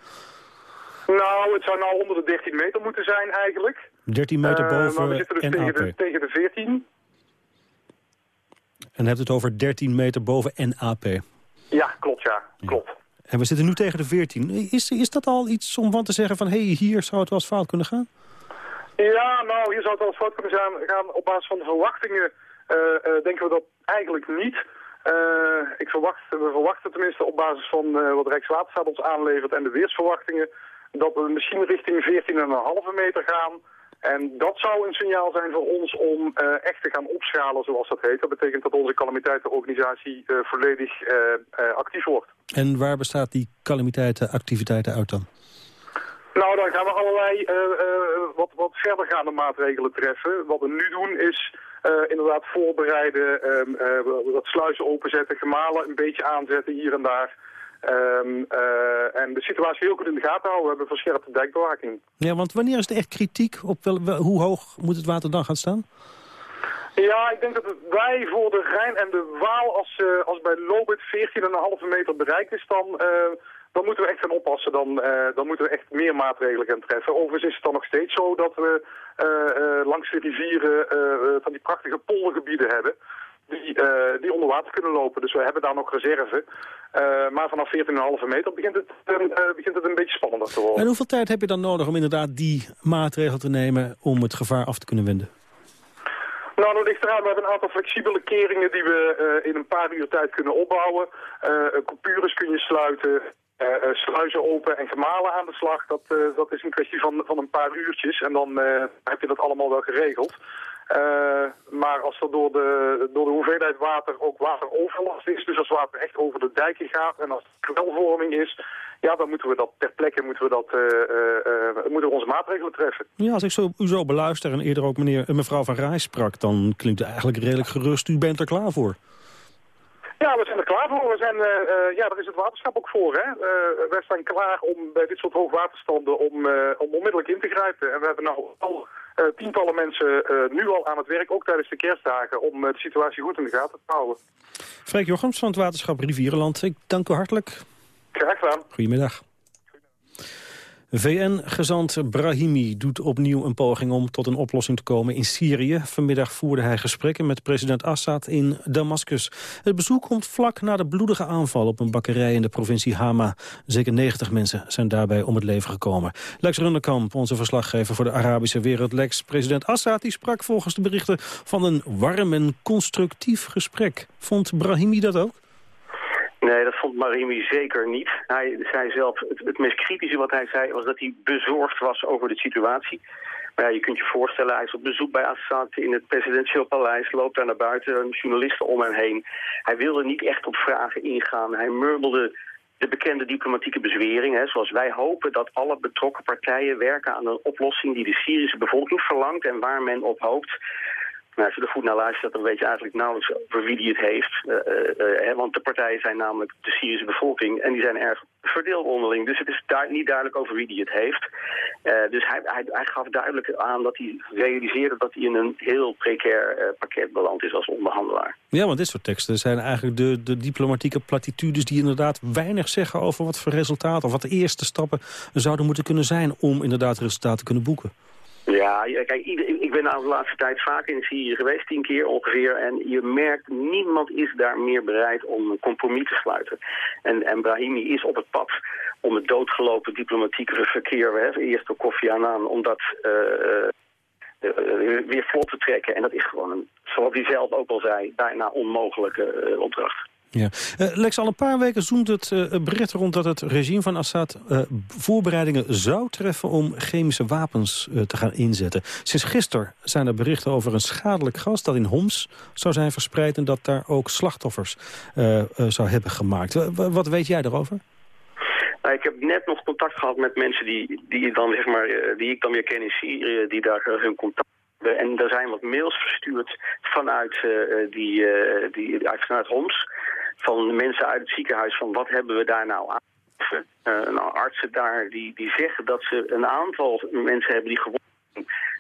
Nou, het zou nou onder de 13 meter moeten zijn eigenlijk. 13 meter boven uh, we zitten dus tegen de, tegen de 14. En hebt het over 13 meter boven NAP? Ja, klopt, ja. Klopt. En we zitten nu tegen de 14. Is, is dat al iets om van te zeggen van... hé, hey, hier zou het wel eens fout kunnen gaan? Ja, nou, hier zou het wel eens fout kunnen gaan. op basis van de verwachtingen uh, uh, denken we dat eigenlijk niet... Uh, ik verwacht, we verwachten tenminste op basis van wat Rijkswaterstaat ons aanlevert en de weersverwachtingen dat we misschien richting 14,5 meter gaan. En dat zou een signaal zijn voor ons om uh, echt te gaan opschalen, zoals dat heet. Dat betekent dat onze calamiteitenorganisatie uh, volledig uh, actief wordt. En waar bestaat die calamiteitenactiviteiten uit dan? Nou, dan gaan we allerlei wat, wat verdergaande maatregelen treffen. Wat we nu doen is inderdaad voorbereiden, wat sluizen openzetten, gemalen een beetje aanzetten hier en daar... Um, uh, en de situatie heel goed in de gaten houden. We hebben verscherpte dijkbewaking. Ja, want wanneer is er echt kritiek op wel, hoe hoog moet het water dan gaan staan? Ja, ik denk dat wij voor de Rijn en de Waal, als, uh, als bij Lobit 14,5 meter bereikt is, dan, uh, dan moeten we echt gaan oppassen. Dan, dan moeten we echt meer maatregelen gaan treffen. Overigens is het dan nog steeds zo dat we langs de rivieren van die prachtige poldergebieden hebben die, uh, die onder water kunnen lopen. Dus we hebben daar nog reserve. Uh, maar vanaf 14,5 meter begint het, uh, begint het een beetje spannender te worden. En hoeveel tijd heb je dan nodig om inderdaad die maatregel te nemen... om het gevaar af te kunnen wenden? Nou, dat ligt eraan. We hebben een aantal flexibele keringen die we in een paar uur tijd kunnen opbouwen. coupures kun je sluiten, sluizen open en gemalen aan de slag. Dat, dat is een kwestie van, van een paar uurtjes en dan heb je dat allemaal wel geregeld. Uh, maar als er door de, door de hoeveelheid water ook wateroverlast is, dus als water echt over de dijken gaat en als er kwelvorming is, ja, dan moeten we dat ter plekke moeten we dat, uh, uh, moeten we onze maatregelen treffen. Ja, als ik zo, u zo beluister en eerder ook meneer, mevrouw Van Rij sprak, dan klinkt het eigenlijk redelijk gerust. U bent er klaar voor. Ja, we zijn er klaar voor. We zijn, uh, ja, daar is het waterschap ook voor. Hè? Uh, wij staan klaar om bij dit soort hoogwaterstanden om, om onmiddellijk in te grijpen. En we hebben nou al tientallen mensen nu al aan het werk, ook tijdens de kerstdagen, om de situatie goed in de gaten te houden. Freek Jochems van het waterschap Rivierenland, ik dank u hartelijk. Graag gedaan. Goedemiddag. VN-gezant Brahimi doet opnieuw een poging om tot een oplossing te komen in Syrië. Vanmiddag voerde hij gesprekken met president Assad in Damascus. Het bezoek komt vlak na de bloedige aanval op een bakkerij in de provincie Hama. Zeker 90 mensen zijn daarbij om het leven gekomen. Lex Runderkamp, onze verslaggever voor de Arabische wereld. Lex, president Assad die sprak volgens de berichten van een warm en constructief gesprek. Vond Brahimi dat ook? Nee, dat vond Marimi zeker niet. Hij zei zelf, het, meest kritische wat hij zei was dat hij bezorgd was over de situatie. Maar ja, je kunt je voorstellen, hij is op bezoek bij Assad in het presidentieel paleis, loopt daar naar buiten, journalisten om hem heen. Hij wilde niet echt op vragen ingaan. Hij murmelde de bekende diplomatieke bezwering, hè, zoals wij hopen dat alle betrokken partijen werken aan een oplossing die de Syrische bevolking verlangt en waar men op hoopt Nou, als je er goed naar luistert, dan weet je eigenlijk nauwelijks over wie die het heeft. Uh, uh, want de partijen zijn namelijk de Syrische bevolking en die zijn erg verdeeld onderling. Dus het is niet duidelijk over wie die het heeft. dus hij, hij, gaf duidelijk aan dat hij realiseerde dat hij in een heel precair pakket beland is als onderhandelaar. Ja, want dit soort teksten zijn eigenlijk de, de diplomatieke platitudes die inderdaad weinig zeggen over wat voor resultaten of wat de eerste stappen zouden moeten kunnen zijn om inderdaad resultaten te kunnen boeken. Ja, kijk, ik ben nou de laatste tijd vaak in Syrië geweest, tien keer ongeveer. En je merkt, niemand is daar meer bereid om een compromis te sluiten. En, en Brahimi is op het pad om het doodgelopen diplomatieke verkeer, hè, eerst door Kofi Annan, om dat uh, uh, weer vlot te trekken. En dat is gewoon, een, zoals hij zelf ook al zei, bijna onmogelijke opdracht. Ja. Uh, Lex, al een paar weken zoemt het uh, bericht rond dat het regime van Assad uh, voorbereidingen zou treffen om chemische wapens te gaan inzetten. Sinds gisteren zijn er berichten over een schadelijk gas dat in Homs zou zijn verspreid en dat daar ook slachtoffers zou hebben gemaakt. wat weet jij daarover? Nou, ik heb net nog contact gehad met mensen die, die, dan, zeg maar, die ik dan weer ken in Syrië, die daar hun contact en er zijn wat mails verstuurd vanuit, die, die, uit, vanuit Homs van mensen uit het ziekenhuis van wat hebben we daar nou aan. Uh, artsen daar die, die zeggen dat ze een aantal mensen hebben die gewoon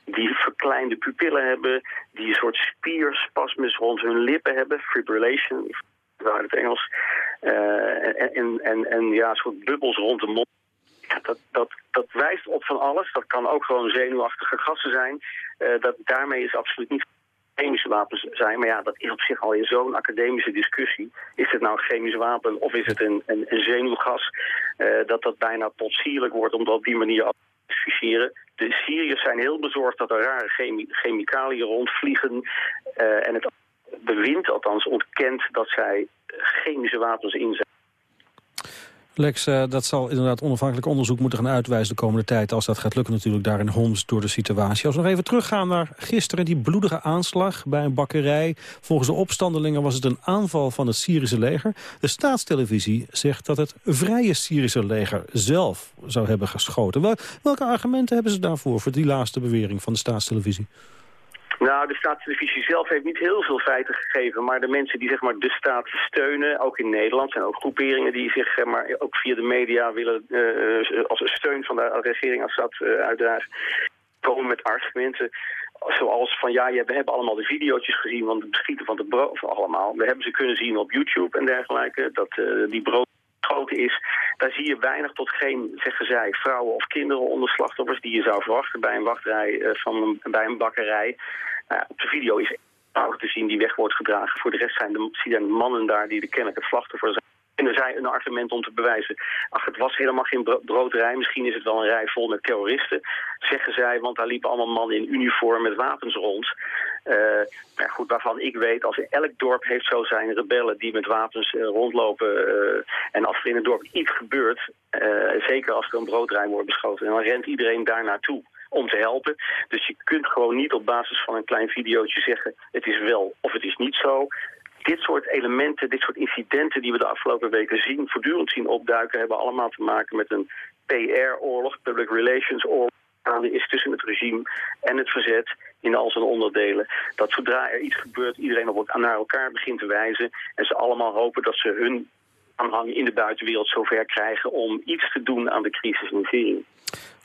die verkleinde pupillen hebben, die een soort spierspasmus rond hun lippen hebben, fibrillation, uit het Engels, uh, en, en, en ja, een soort bubbels rond de mond. Dat, dat, dat wijst op van alles. Dat kan ook gewoon zenuwachtige gassen zijn. Uh, dat, daarmee is absoluut niet chemische wapens zijn. Maar ja, dat is op zich al in zo'n academische discussie. Is het nou een chemisch wapen of is het een, een, zenuwgas? Uh, dat dat bijna potsierlijk wordt om dat op die manier te identificeren. De Syriërs zijn heel bezorgd dat er rare chemi chemicaliën rondvliegen. Uh, en het bewind althans ontkent dat zij chemische wapens inzetten. Lex, uh, dat zal inderdaad onafhankelijk onderzoek moeten gaan uitwijzen de komende tijd. Als dat gaat lukken natuurlijk daar in Homs door de situatie. Als we nog even teruggaan naar gisteren, die bloedige aanslag bij een bakkerij. Volgens de opstandelingen was het een aanval van het Syrische leger. De staatstelevisie zegt dat het vrije Syrische leger zelf zou hebben geschoten. Welke argumenten hebben ze daarvoor, voor die laatste bewering van de staatstelevisie? Nou, de staatstelevisie zelf heeft niet heel veel feiten gegeven. Maar de mensen die zeg maar, de staat steunen, ook in Nederland... zijn ook groeperingen die zich maar, ook via de media willen... Uh, als steun van de regering Assad uh, uitdragen... komen met argumenten zoals van ja, we hebben allemaal de video's gezien van het beschieten van de brood, allemaal. We hebben ze kunnen zien op YouTube en dergelijke, dat uh, die brood grote is, daar zie je weinig tot geen, zeggen zij, vrouwen of kinderen onder slachtoffers die je zou verwachten bij een wachtrij van bij een bakkerij. Nou ja, op de video is auto te zien die weg wordt gedragen. Voor de rest zijn de, je mannen daar die de kennelijke slachtoffer zijn. En er zijn een argument om te bewijzen. Ach, het was helemaal geen broodrij. Misschien is het wel een rij vol met terroristen. Zeggen zij, want daar liepen allemaal mannen in uniform met wapens rond. Maar goed, waarvan ik weet, als elk dorp heeft zo zijn rebellen die met wapens uh, rondlopen. Uh, en als er in een dorp iets gebeurt, zeker als er een broodrij wordt beschoten, dan rent iedereen daar naartoe om te helpen. Dus je kunt gewoon niet op basis van een klein videootje zeggen... het is wel of het is niet zo. Dit soort elementen, dit soort incidenten die we de afgelopen weken zien... voortdurend zien opduiken, hebben allemaal te maken met een PR-oorlog, public relations oorlog is tussen het regime en het verzet in al zijn onderdelen. Dat zodra er iets gebeurt, iedereen op, naar elkaar begint te wijzen... en ze allemaal hopen dat ze hun aanhang in de buitenwereld zover krijgen... om iets te doen aan de crisis in Syrië.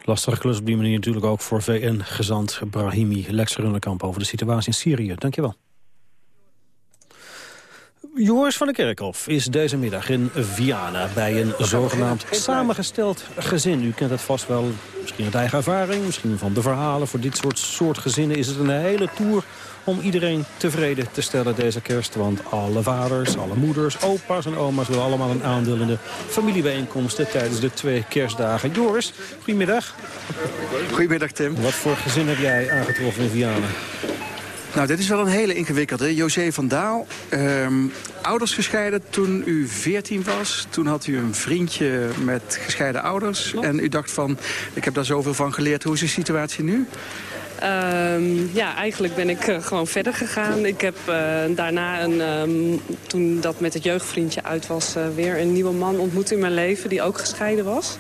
Lastige klus op die manier natuurlijk ook voor VN-gezant Brahimi. Lex Runnekamp over de situatie in Syrië. Dankjewel. Joris van der Kerkhof is deze middag in Viana bij een zogenaamd samengesteld gezin. U kent het vast wel, misschien uit eigen ervaring, misschien van de verhalen. Voor dit soort, soort gezinnen is het een hele tour om iedereen tevreden te stellen deze kerst. Want alle vaders, alle moeders, opa's en oma's willen allemaal een aandeel in de familiebijeenkomsten tijdens de twee kerstdagen. Joris, goedemiddag. Goedemiddag Tim. Wat voor gezin heb jij aangetroffen in Viana? Nou, dit is wel een hele ingewikkelde. José van Daal, ehm, ouders gescheiden toen u 14 was. Toen had u een vriendje met gescheiden ouders. En u dacht van, ik heb daar zoveel van geleerd. Hoe is de situatie nu? Um, ja, eigenlijk ben ik uh, gewoon verder gegaan. Ik heb uh, daarna, een, um, toen dat met het jeugdvriendje uit was... Uh, weer een nieuwe man ontmoet in mijn leven die ook gescheiden was.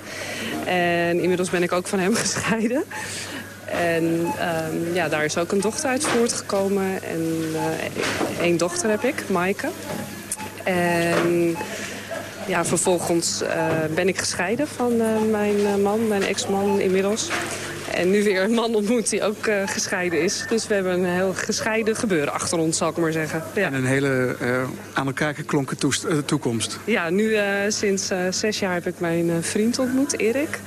En inmiddels ben ik ook van hem gescheiden. En ehm, ja, daar is ook een dochter uit voortgekomen. En uh, één dochter heb ik, Maaike. En ja, vervolgens uh, ben ik gescheiden van uh, mijn man, mijn ex-man inmiddels. En nu weer een man ontmoet die ook uh, gescheiden is. Dus we hebben een heel gescheiden gebeuren achter ons, zal ik maar zeggen. Ja. En een hele uh, aan elkaar geklonken toekomst. Ja, nu uh, sinds zes jaar heb ik mijn vriend ontmoet, Erik.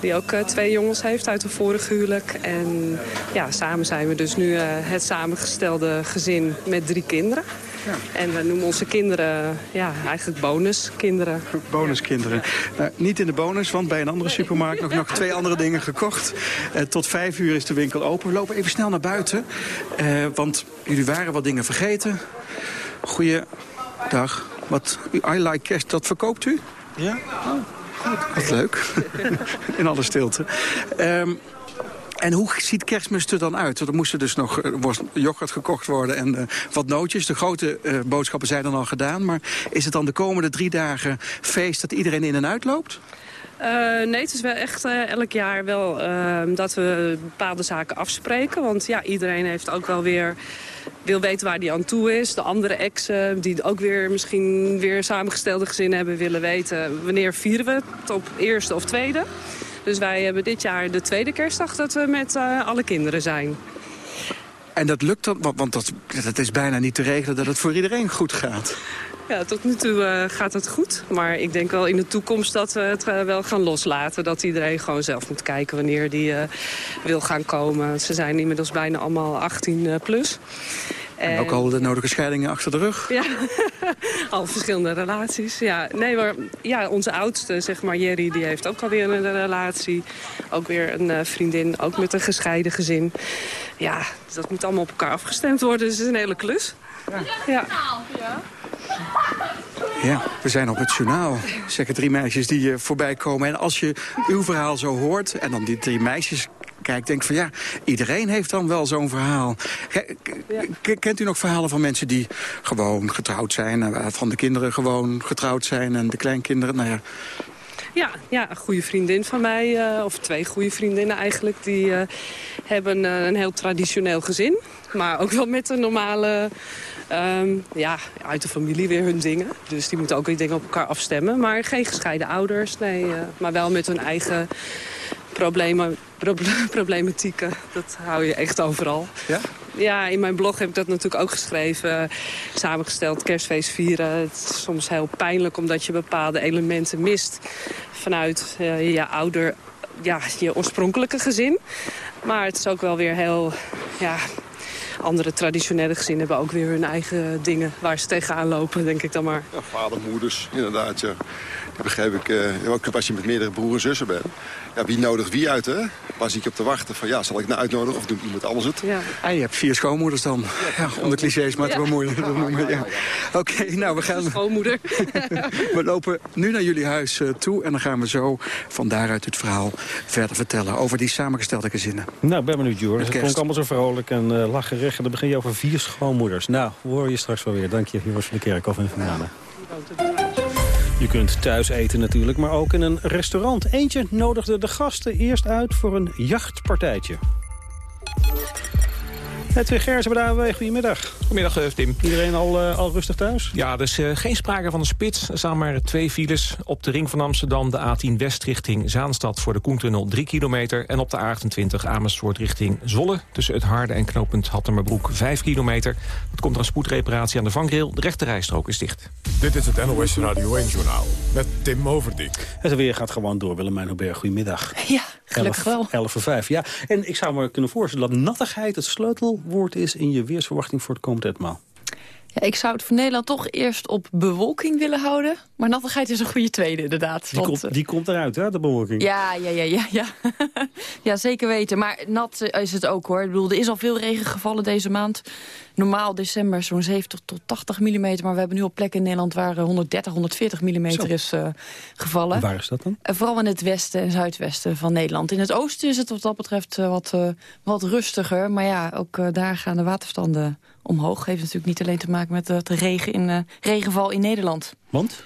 Die ook twee jongens heeft uit een vorige huwelijk. En ja, samen zijn we dus nu het samengestelde gezin met drie kinderen. Ja. En we noemen onze kinderen ja, eigenlijk bonuskinderen. Bonuskinderen. Nou, niet in de bonus, want bij een andere supermarkt nog, nog twee andere dingen gekocht. Uh, tot vijf uur is de winkel open. We lopen even snel naar buiten, uh, want jullie waren wat dingen vergeten. Goeiedag. Wat, I like cash, dat verkoopt u? Ja. Oh, goed. Wat leuk. in alle stilte. Um, en hoe ziet kerstmis er dan uit? Er moesten dus nog yoghurt gekocht worden en uh, wat nootjes. De grote uh, boodschappen zijn dan al gedaan. Maar is het dan de komende drie dagen feest dat iedereen in en uit loopt? Nee, het is wel echt elk jaar wel uh, dat we bepaalde zaken afspreken. Want ja, iedereen heeft ook wel weer wil weten waar die aan toe is. De andere exen die ook weer misschien weer samengestelde gezinnen hebben willen weten... wanneer vieren we het op eerste of tweede. Dus wij hebben dit jaar de tweede kerstdag dat we met uh, alle kinderen zijn. En dat lukt dan, want dat, dat is bijna niet te regelen dat het voor iedereen goed gaat. Ja, tot nu toe uh, gaat het goed. Maar ik denk wel in de toekomst dat we het uh, wel gaan loslaten. Dat iedereen gewoon zelf moet kijken wanneer die uh, wil gaan komen. Ze zijn inmiddels bijna allemaal 18 plus. En ook al de nodige scheidingen achter de rug. Ja, al verschillende relaties. Ja, nee, maar ja, onze oudste, zeg maar, Jerry, die heeft ook alweer een relatie. Ook weer een uh, vriendin, ook met een gescheiden gezin. Ja, dat moet allemaal op elkaar afgestemd worden. Dus het is een hele klus. Ja. ja. Ja, we zijn op het journaal. Zeggen drie meisjes die uh, voorbij komen. En als je uw verhaal zo hoort... en dan die drie meisjes kijkt, denk van ja, iedereen heeft dan wel zo'n verhaal. Kent u nog verhalen van mensen die gewoon getrouwd zijn... van de kinderen gewoon getrouwd zijn en de kleinkinderen, nou ja... Ja, ja, een goede vriendin van mij, uh, of twee goede vriendinnen eigenlijk... die uh, hebben uh, een heel traditioneel gezin. Maar ook wel met een normale... Um, ja, uit de familie weer hun dingen. Dus die moeten ook weer dingen op elkaar afstemmen. Maar geen gescheiden ouders, nee. maar wel met hun eigen problemen, problematieken. Dat hou je echt overal. Ja? Ja, in mijn blog heb ik dat natuurlijk ook geschreven. Samengesteld, kerstfeest vieren. Het is soms heel pijnlijk omdat je bepaalde elementen mist... vanuit uh, je ouder, ja, je oorspronkelijke gezin. Maar het is ook wel weer heel... Ja, andere traditionele gezinnen hebben ook weer hun eigen dingen waar ze tegenaan lopen, denk ik dan maar. Ja, vader, moeders, inderdaad, ja. Dat begrijp ik. Uh, ook als je met meerdere broers en zussen bent. Ja, wie nodigt wie uit, hè? Waar zit je op te wachten? Van ja, zal ik nou uitnodigen of doet iemand anders het? Ja. Ah, je hebt vier schoonmoeders dan. Ja, om de clichés maar te bemoeien. Ja. Oké, okay, nou we gaan... Schoonmoeder. we lopen nu naar jullie huis uh, toe. En dan gaan we zo van daaruit het verhaal verder vertellen. Over die samengestelde gezinnen. Nou, ben benieuwd, Joris. Het klonk allemaal zo vrolijk en uh, lachen recht. Dan begin je over vier schoonmoeders. Nou, horen je straks wel weer. Dank je, Joris van de Kerkhof en Van Manen. Je kunt thuis eten natuurlijk, maar ook in een restaurant. Eentje nodigde de gasten eerst uit voor een jachtpartijtje. Edwin Gersen bij de goedemiddag. Goedemiddag, Tim. Iedereen al, uh, al rustig thuis? Ja, dus uh, geen sprake van een spits. Er staan maar twee files. Op de ring van Amsterdam de A10 West richting Zaanstad... voor de Koentunnel 3 kilometer. En op de A28 Amersfoort richting Zolle... tussen het Harde en knooppunt Hattemerbroek 5 kilometer. Dat komt er een spoedreparatie aan de vangrail. De rechte rijstrook is dicht. Dit is het NOS Radio 1-journaal met Tim Overdijk. Het weer gaat gewoon door. Willemijn Hubert, goedemiddag. Ja, gelukkig wel. 11 voor 5, ja. En ik zou me kunnen voorstellen dat nattigheid het sleutelwoord is... in je weersverwachting voor het komend etmaal. Ja, ik zou het voor Nederland toch eerst op bewolking willen houden. Maar nattigheid is een goede tweede, inderdaad. Die, want, komt, die komt eruit, hè, de bewolking? Ja, ja, ja, ja, ja. ja, zeker weten. Maar nat is het ook, hoor. Ik bedoel, er is al veel regen gevallen deze maand. Normaal december zo'n 70 tot 80 mm. Maar we hebben nu op plekken in Nederland waar 130, 140 mm is uh, gevallen. En waar is dat dan? Uh, vooral in het westen en zuidwesten van Nederland. In het oosten is het wat dat betreft uh, wat, wat rustiger. Maar ja, ook daar gaan de waterstanden omhoog. Heeft natuurlijk niet alleen te maken met de regen in, regenval in Nederland. Want?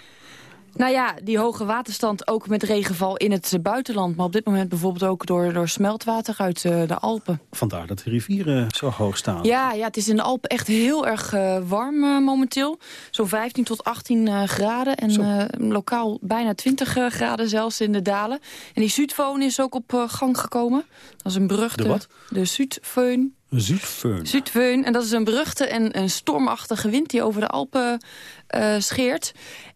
Nou ja, die hoge waterstand ook met regenval in het buitenland. Maar op dit moment bijvoorbeeld ook door, door smeltwater uit uh, de Alpen. Vandaar dat de rivieren zo hoog staan. Ja, ja het is in de Alpen echt heel erg uh, warm uh, momenteel. Zo'n 15 tot 18 graden. En lokaal bijna 20 graden zelfs in de dalen. En die Zuidfoon is ook op gang gekomen. Dat is een beruchte... De wat? De Zuidfoon. Zuidfeun. Zuidfeun. En dat is een beruchte en een stormachtige wind die over de Alpen uh, scheert.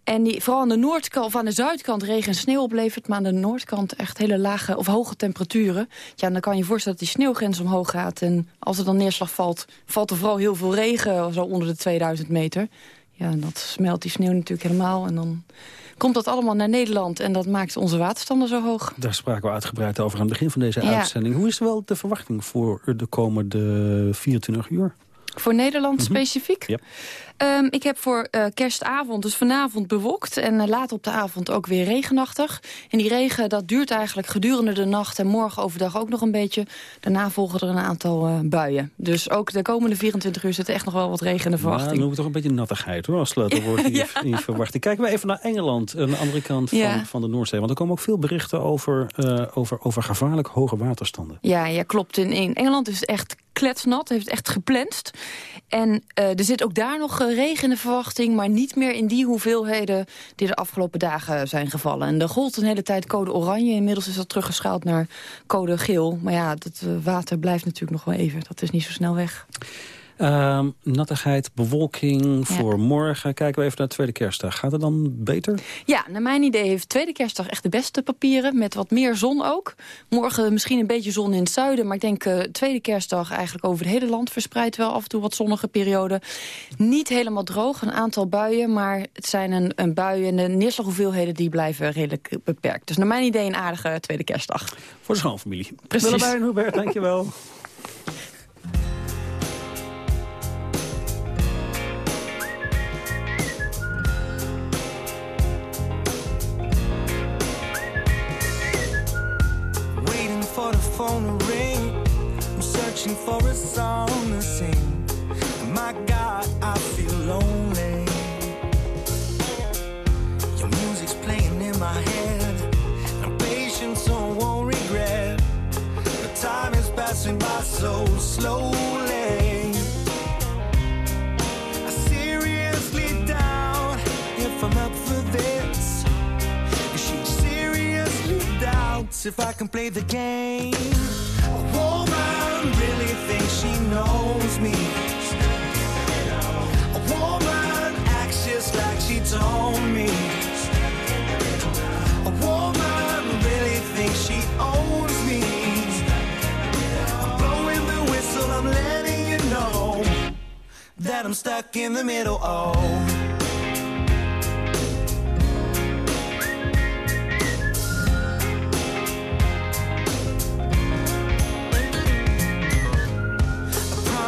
En die vooral aan de noordkant of aan de zuidkant regen en sneeuw oplevert... maar aan de noordkant echt hele lage of hoge temperaturen. Ja, dan kan je je voorstellen dat die sneeuwgrens omhoog gaat. En als er dan neerslag valt, valt er vooral heel veel regen... zo onder de 2000 meter. Ja, en dat smelt die sneeuw natuurlijk helemaal. En dan komt dat allemaal naar Nederland. En dat maakt onze waterstanden zo hoog. Daar spraken we uitgebreid over aan het begin van deze uitzending. Hoe is wel de verwachting voor de komende 24 uur? Voor Nederland Mhm. specifiek? Ja. Um, ik heb voor uh, kerstavond, dus vanavond bewolkt en uh, later op de avond ook weer regenachtig. En die regen dat duurt eigenlijk gedurende de nacht en morgen overdag ook nog een beetje. Daarna volgen er een aantal uh, buien. Dus ook de komende 24 uur zit echt nog wel wat regen in de verwachting. Ja, dan we toch een beetje nattigheid hoor, als sleutelwoord in, ja. in verwachting. Kijken we even naar Engeland, aan de andere kant van, ja. van de Noordzee. Want er komen ook veel berichten over, over, over gevaarlijk hoge waterstanden. Ja, ja klopt. In, in Engeland is het echt kletsnat, heeft echt geplenst. En er zit ook daar nog regen in de verwachting... maar niet meer in die hoeveelheden die de afgelopen dagen zijn gevallen. En er gold een hele tijd code oranje. Inmiddels is dat teruggeschaald naar code geel. Maar ja, het water blijft natuurlijk nog wel even. Dat is niet zo snel weg. Uh, nattigheid, bewolking voor ja. morgen. Kijken we even naar de tweede kerstdag. Gaat het dan beter? Ja, naar mijn idee heeft tweede kerstdag echt de beste papieren. Met wat meer zon ook. Morgen misschien een beetje zon in het zuiden. Maar ik denk uh, tweede kerstdag eigenlijk over het hele land verspreid. Wel af en toe wat zonnige perioden. Niet helemaal droog, een aantal buien. Maar het zijn een, een bui en de neerslaghoeveelheden die blijven redelijk beperkt. Dus naar mijn idee een aardige tweede kerstdag. Voor de schoonfamilie. Precies. Willemijn Hubert, dankjewel. for the phone to ring. I'm searching for a song to sing. My God, I feel lonely. Your music's playing in my head. I'm so I won't regret. The time is passing by so slowly. Doubts if I can play the game. A woman really thinks she knows me. A woman acts just like she told me. A woman really thinks she owns me. I'm blowing the whistle, I'm letting you know that I'm stuck in the middle. Oh.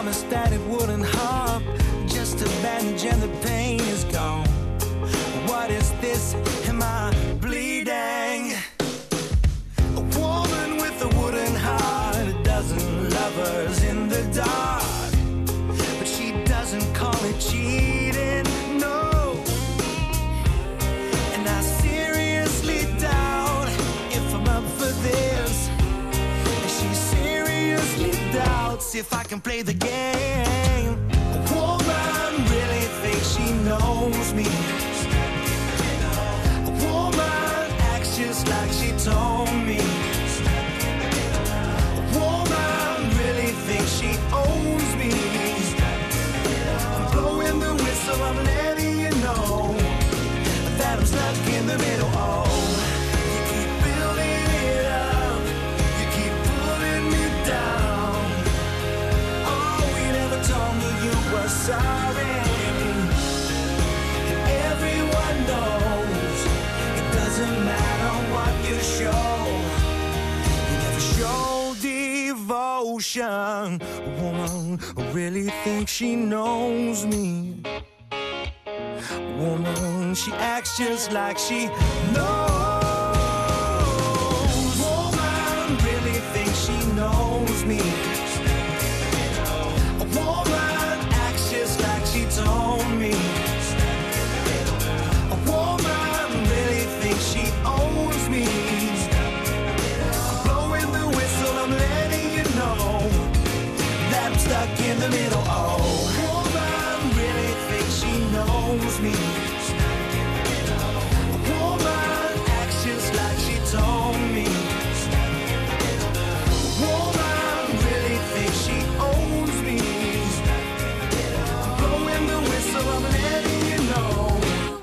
That it wouldn't hurt just a bandage and the if i can play the game. A woman really thinks she knows me a woman really thinks she knows me. Woman she acts just like she knows. Woman really thinks she knows me the middle. Oh, woman really thinks she knows me. Woman acts just like she told me. Woman really thinks she owns me. Blowing the whistle, I'm letting you know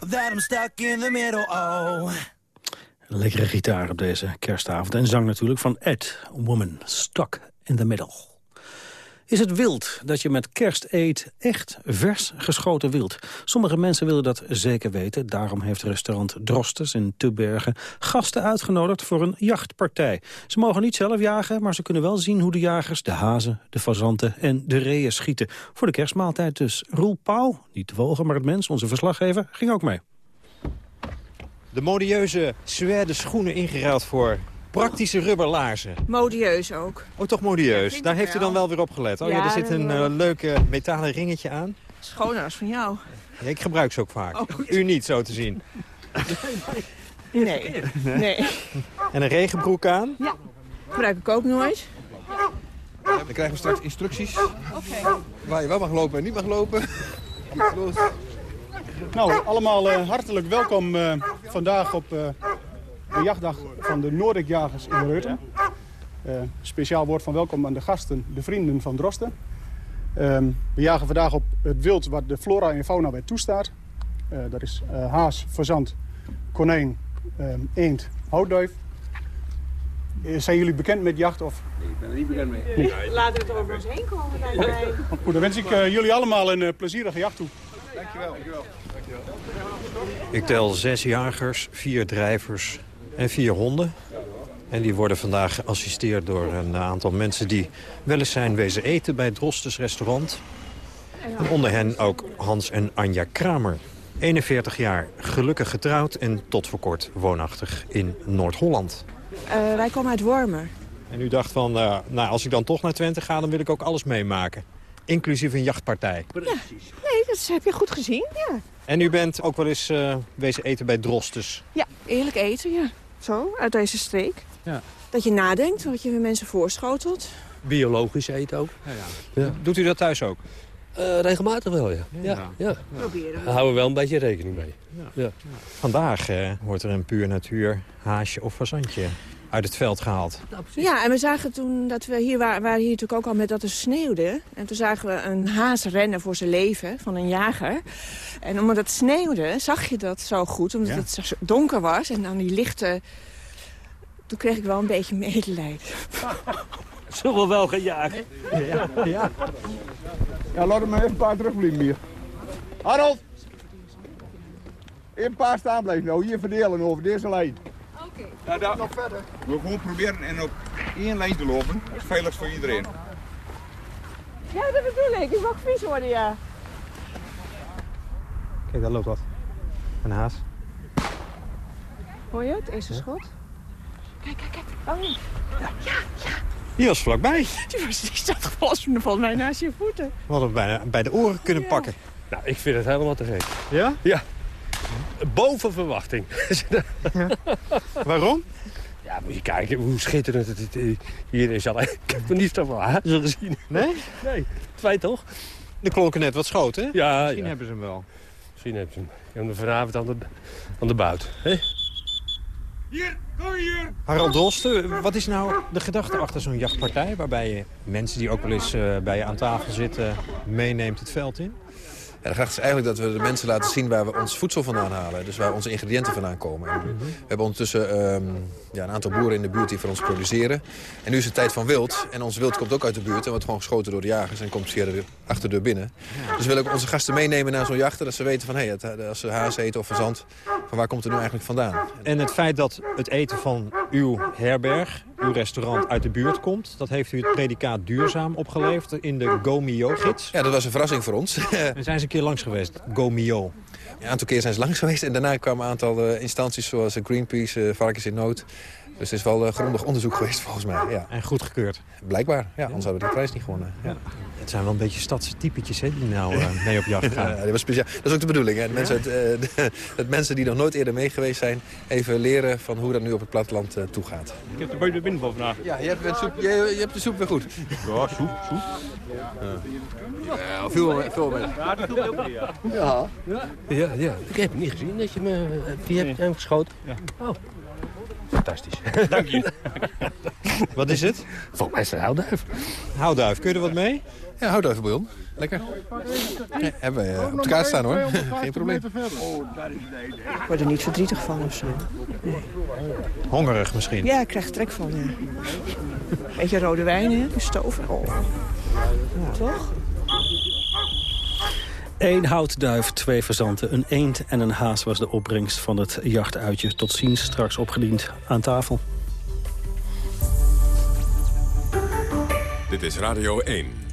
that I'm stuck in the middle. Oh. Lekkere gitaar op deze kerstavond. En zang natuurlijk van Ed, Woman Stuck in the Middle. Is het wild dat je met kerst eet echt vers geschoten wild? Sommige mensen willen dat zeker weten. Daarom heeft restaurant Drostes in Tubbergen gasten uitgenodigd voor een jachtpartij. Ze mogen niet zelf jagen, maar ze kunnen wel zien hoe de jagers de hazen, de fazanten en de reeën schieten. Voor de kerstmaaltijd dus. Roel Pauw, niet te volgen, maar het mens, onze verslaggever, ging ook mee. De modieuze suède schoenen ingeruild voor praktische rubberlaarzen. Modieus ook. Oh, toch modieus. Daar heeft u dan wel weer op gelet. Oh ja, Ja, er zit een eh, leuke metalen ringetje aan. Schoner als van jou. Ja, ik gebruik ze ook vaak. Oh. U niet, zo te zien. Nee. Nee. En een regenbroek aan. Ja. Gebruik ik ook nooit. Dan krijgen we straks instructies waar je wel mag lopen en niet mag lopen. Nou, allemaal eh, hartelijk welkom eh, vandaag op eh, de jachtdag van de Noordikjagers in Reuten. Eh, speciaal woord van welkom aan de gasten, de vrienden van Drosten. Ehm, we jagen vandaag op het wild wat de flora en fauna bij toestaat. Eh, dat is eh, haas, fazant, konijn, ehm, eend, houtduif. Zijn jullie bekend met jacht? Of? Ik ben er niet bekend mee. Nee. Laten we het over ons heen komen. Goed, dan wens ik jullie allemaal een plezierige jacht toe. Dankjewel. Dankjewel. Dankjewel. Ik tel zes jagers, vier drijvers en vier honden. En die worden vandaag geassisteerd door een aantal mensen die wel eens zijn wezen eten bij het Drostes restaurant. En onder hen ook Hans en Anja Kramer. 41 jaar, gelukkig getrouwd en tot voor kort woonachtig in Noord-Holland. Eh, wij komen uit Wormer. En u dacht van, eh, nou, als ik dan toch naar Twente ga, dan wil ik ook alles meemaken. Inclusief een jachtpartij. Nee, dat heb je goed gezien, ja. En u bent ook wel eens eh, wezen eten bij Drostes. Ja, eerlijk eten, ja. Zo, uit deze streek. Ja. Dat je nadenkt, wat je mensen voorschotelt. Biologisch eten ook. Ja. Doet u dat thuis ook? Eh, regelmatig wel, ja. ja, ja. Proberen Daar houden we wel een beetje rekening mee. Ja. Vandaag eh, wordt er een puur natuur haasje of fazantje uit het veld gehaald. Ja, en we zagen toen dat we hier waren, waren hier natuurlijk ook al met dat het sneeuwde. En toen zagen we een haas rennen voor zijn leven van een jager. En omdat het sneeuwde, zag je dat zo goed, omdat Ja. het zo donker was. En dan die lichte... Toen kreeg ik wel een beetje medelijden. Zullen we wel gaan jagen? Ja, ja. Ja, laat hem maar even een paar terugblijven hier. Harold! Een paar staan blijven nou, hier verdelen over deze lijn. Ja, daar nog verder. We gewoon proberen en op één lijn te lopen. Dat is veilig voor iedereen. Ja, dat bedoel ik. Ik mag vies worden, ja. Kijk, daar loopt wat. Een haas. Hoor je het? Eerste schot. Kijk, kijk, kijk. Oh, ja. Ja, ja. Die was vlakbij. Die, was, die staat volgens, mij naast je voeten. We hadden hem bijna bij de oren kunnen pakken. Nou, ik vind het helemaal te gek. Ja? Ja. Boven verwachting. Waarom? Ja, moet je kijken hoe schitterend het hier is. Alleen, ik heb nog niet zoveel hazen gezien. Nee? Nee. Twee toch? Er klonken net wat schoten, hè? Ja, Misschien ja. hebben ze hem wel. Misschien hebben ze hem. Ik heb hem vanavond aan de, aan de buit. Hè? Hier, kom hier! Harald Drosten, wat is nou de gedachte achter zo'n jachtpartij... waarbij je mensen die ook wel eens eh, bij je aan tafel zitten... meeneemt het veld in? Ja, de gracht is eigenlijk dat we de mensen laten zien waar we ons voedsel vandaan halen. Dus waar onze ingrediënten vandaan komen. En we hebben ondertussen ehm, ja, een aantal boeren in de buurt die voor ons produceren. En nu is het tijd van wild. En ons wild komt ook uit de buurt en wordt gewoon geschoten door de jagers. En komt via de achterdeur binnen. Dus we willen ook onze gasten meenemen naar zo'n jachten. Dat ze weten van, hé, hey, als ze haas eten of verzand, van waar komt het nu eigenlijk vandaan? En het feit dat het eten van uw herberg, uw restaurant uit de buurt komt... dat heeft u het predicaat duurzaam opgeleverd in de GoMio-gids. Ja, dat was een verrassing voor ons. En zijn ze een keer langs geweest, GoMio. Een aantal keer zijn ze langs geweest en daarna kwamen een aantal eh, instanties zoals eh, Greenpeace, eh, Varkens in Nood. Dus het is wel eh, grondig onderzoek geweest volgens mij. Ja. En goedgekeurd. Blijkbaar, ja, anders hadden we die prijs niet gewonnen. Ja. Het zijn wel een beetje stadse typetjes hè, die nou eh, mee op jacht gaan. Ja, dat, was speciaal. dat is ook de bedoeling. Hè? De mensen, uit, eh, de- dat mensen die nog nooit eerder mee geweest zijn... even leren van hoe dat nu op het platteland eh, toegaat. Ik heb de buiten binnen bovenaan. Ja, je hebt, de soep, je, je hebt de soep weer goed. Ja, soep, soep. Ja, veel, veel mee. Ja, dat viel ook weer, ja. Ja. Ja, ja. Ik heb niet gezien dat je me die hebt geschoten. Ja. Oh. Fantastisch. Dank je. Wat is het? Volgens mij is het een houtduif. Houtduif, kun je er wat mee? Ja, houtduivenbouillon. Lekker. Ja, hebben we eh, op de kaart staan hoor. Geen probleem. Ik word er niet verdrietig van of zo. Hongerig misschien? Ja, ik krijg er trek van, ja. Beetje rode wijn, hè? Stoof. Oh. Toch? Eén houtduif, twee fazanten, een eend en een haas was de opbrengst van het jachtuitje. Tot ziens, straks opgediend aan tafel. Dit is Radio 1.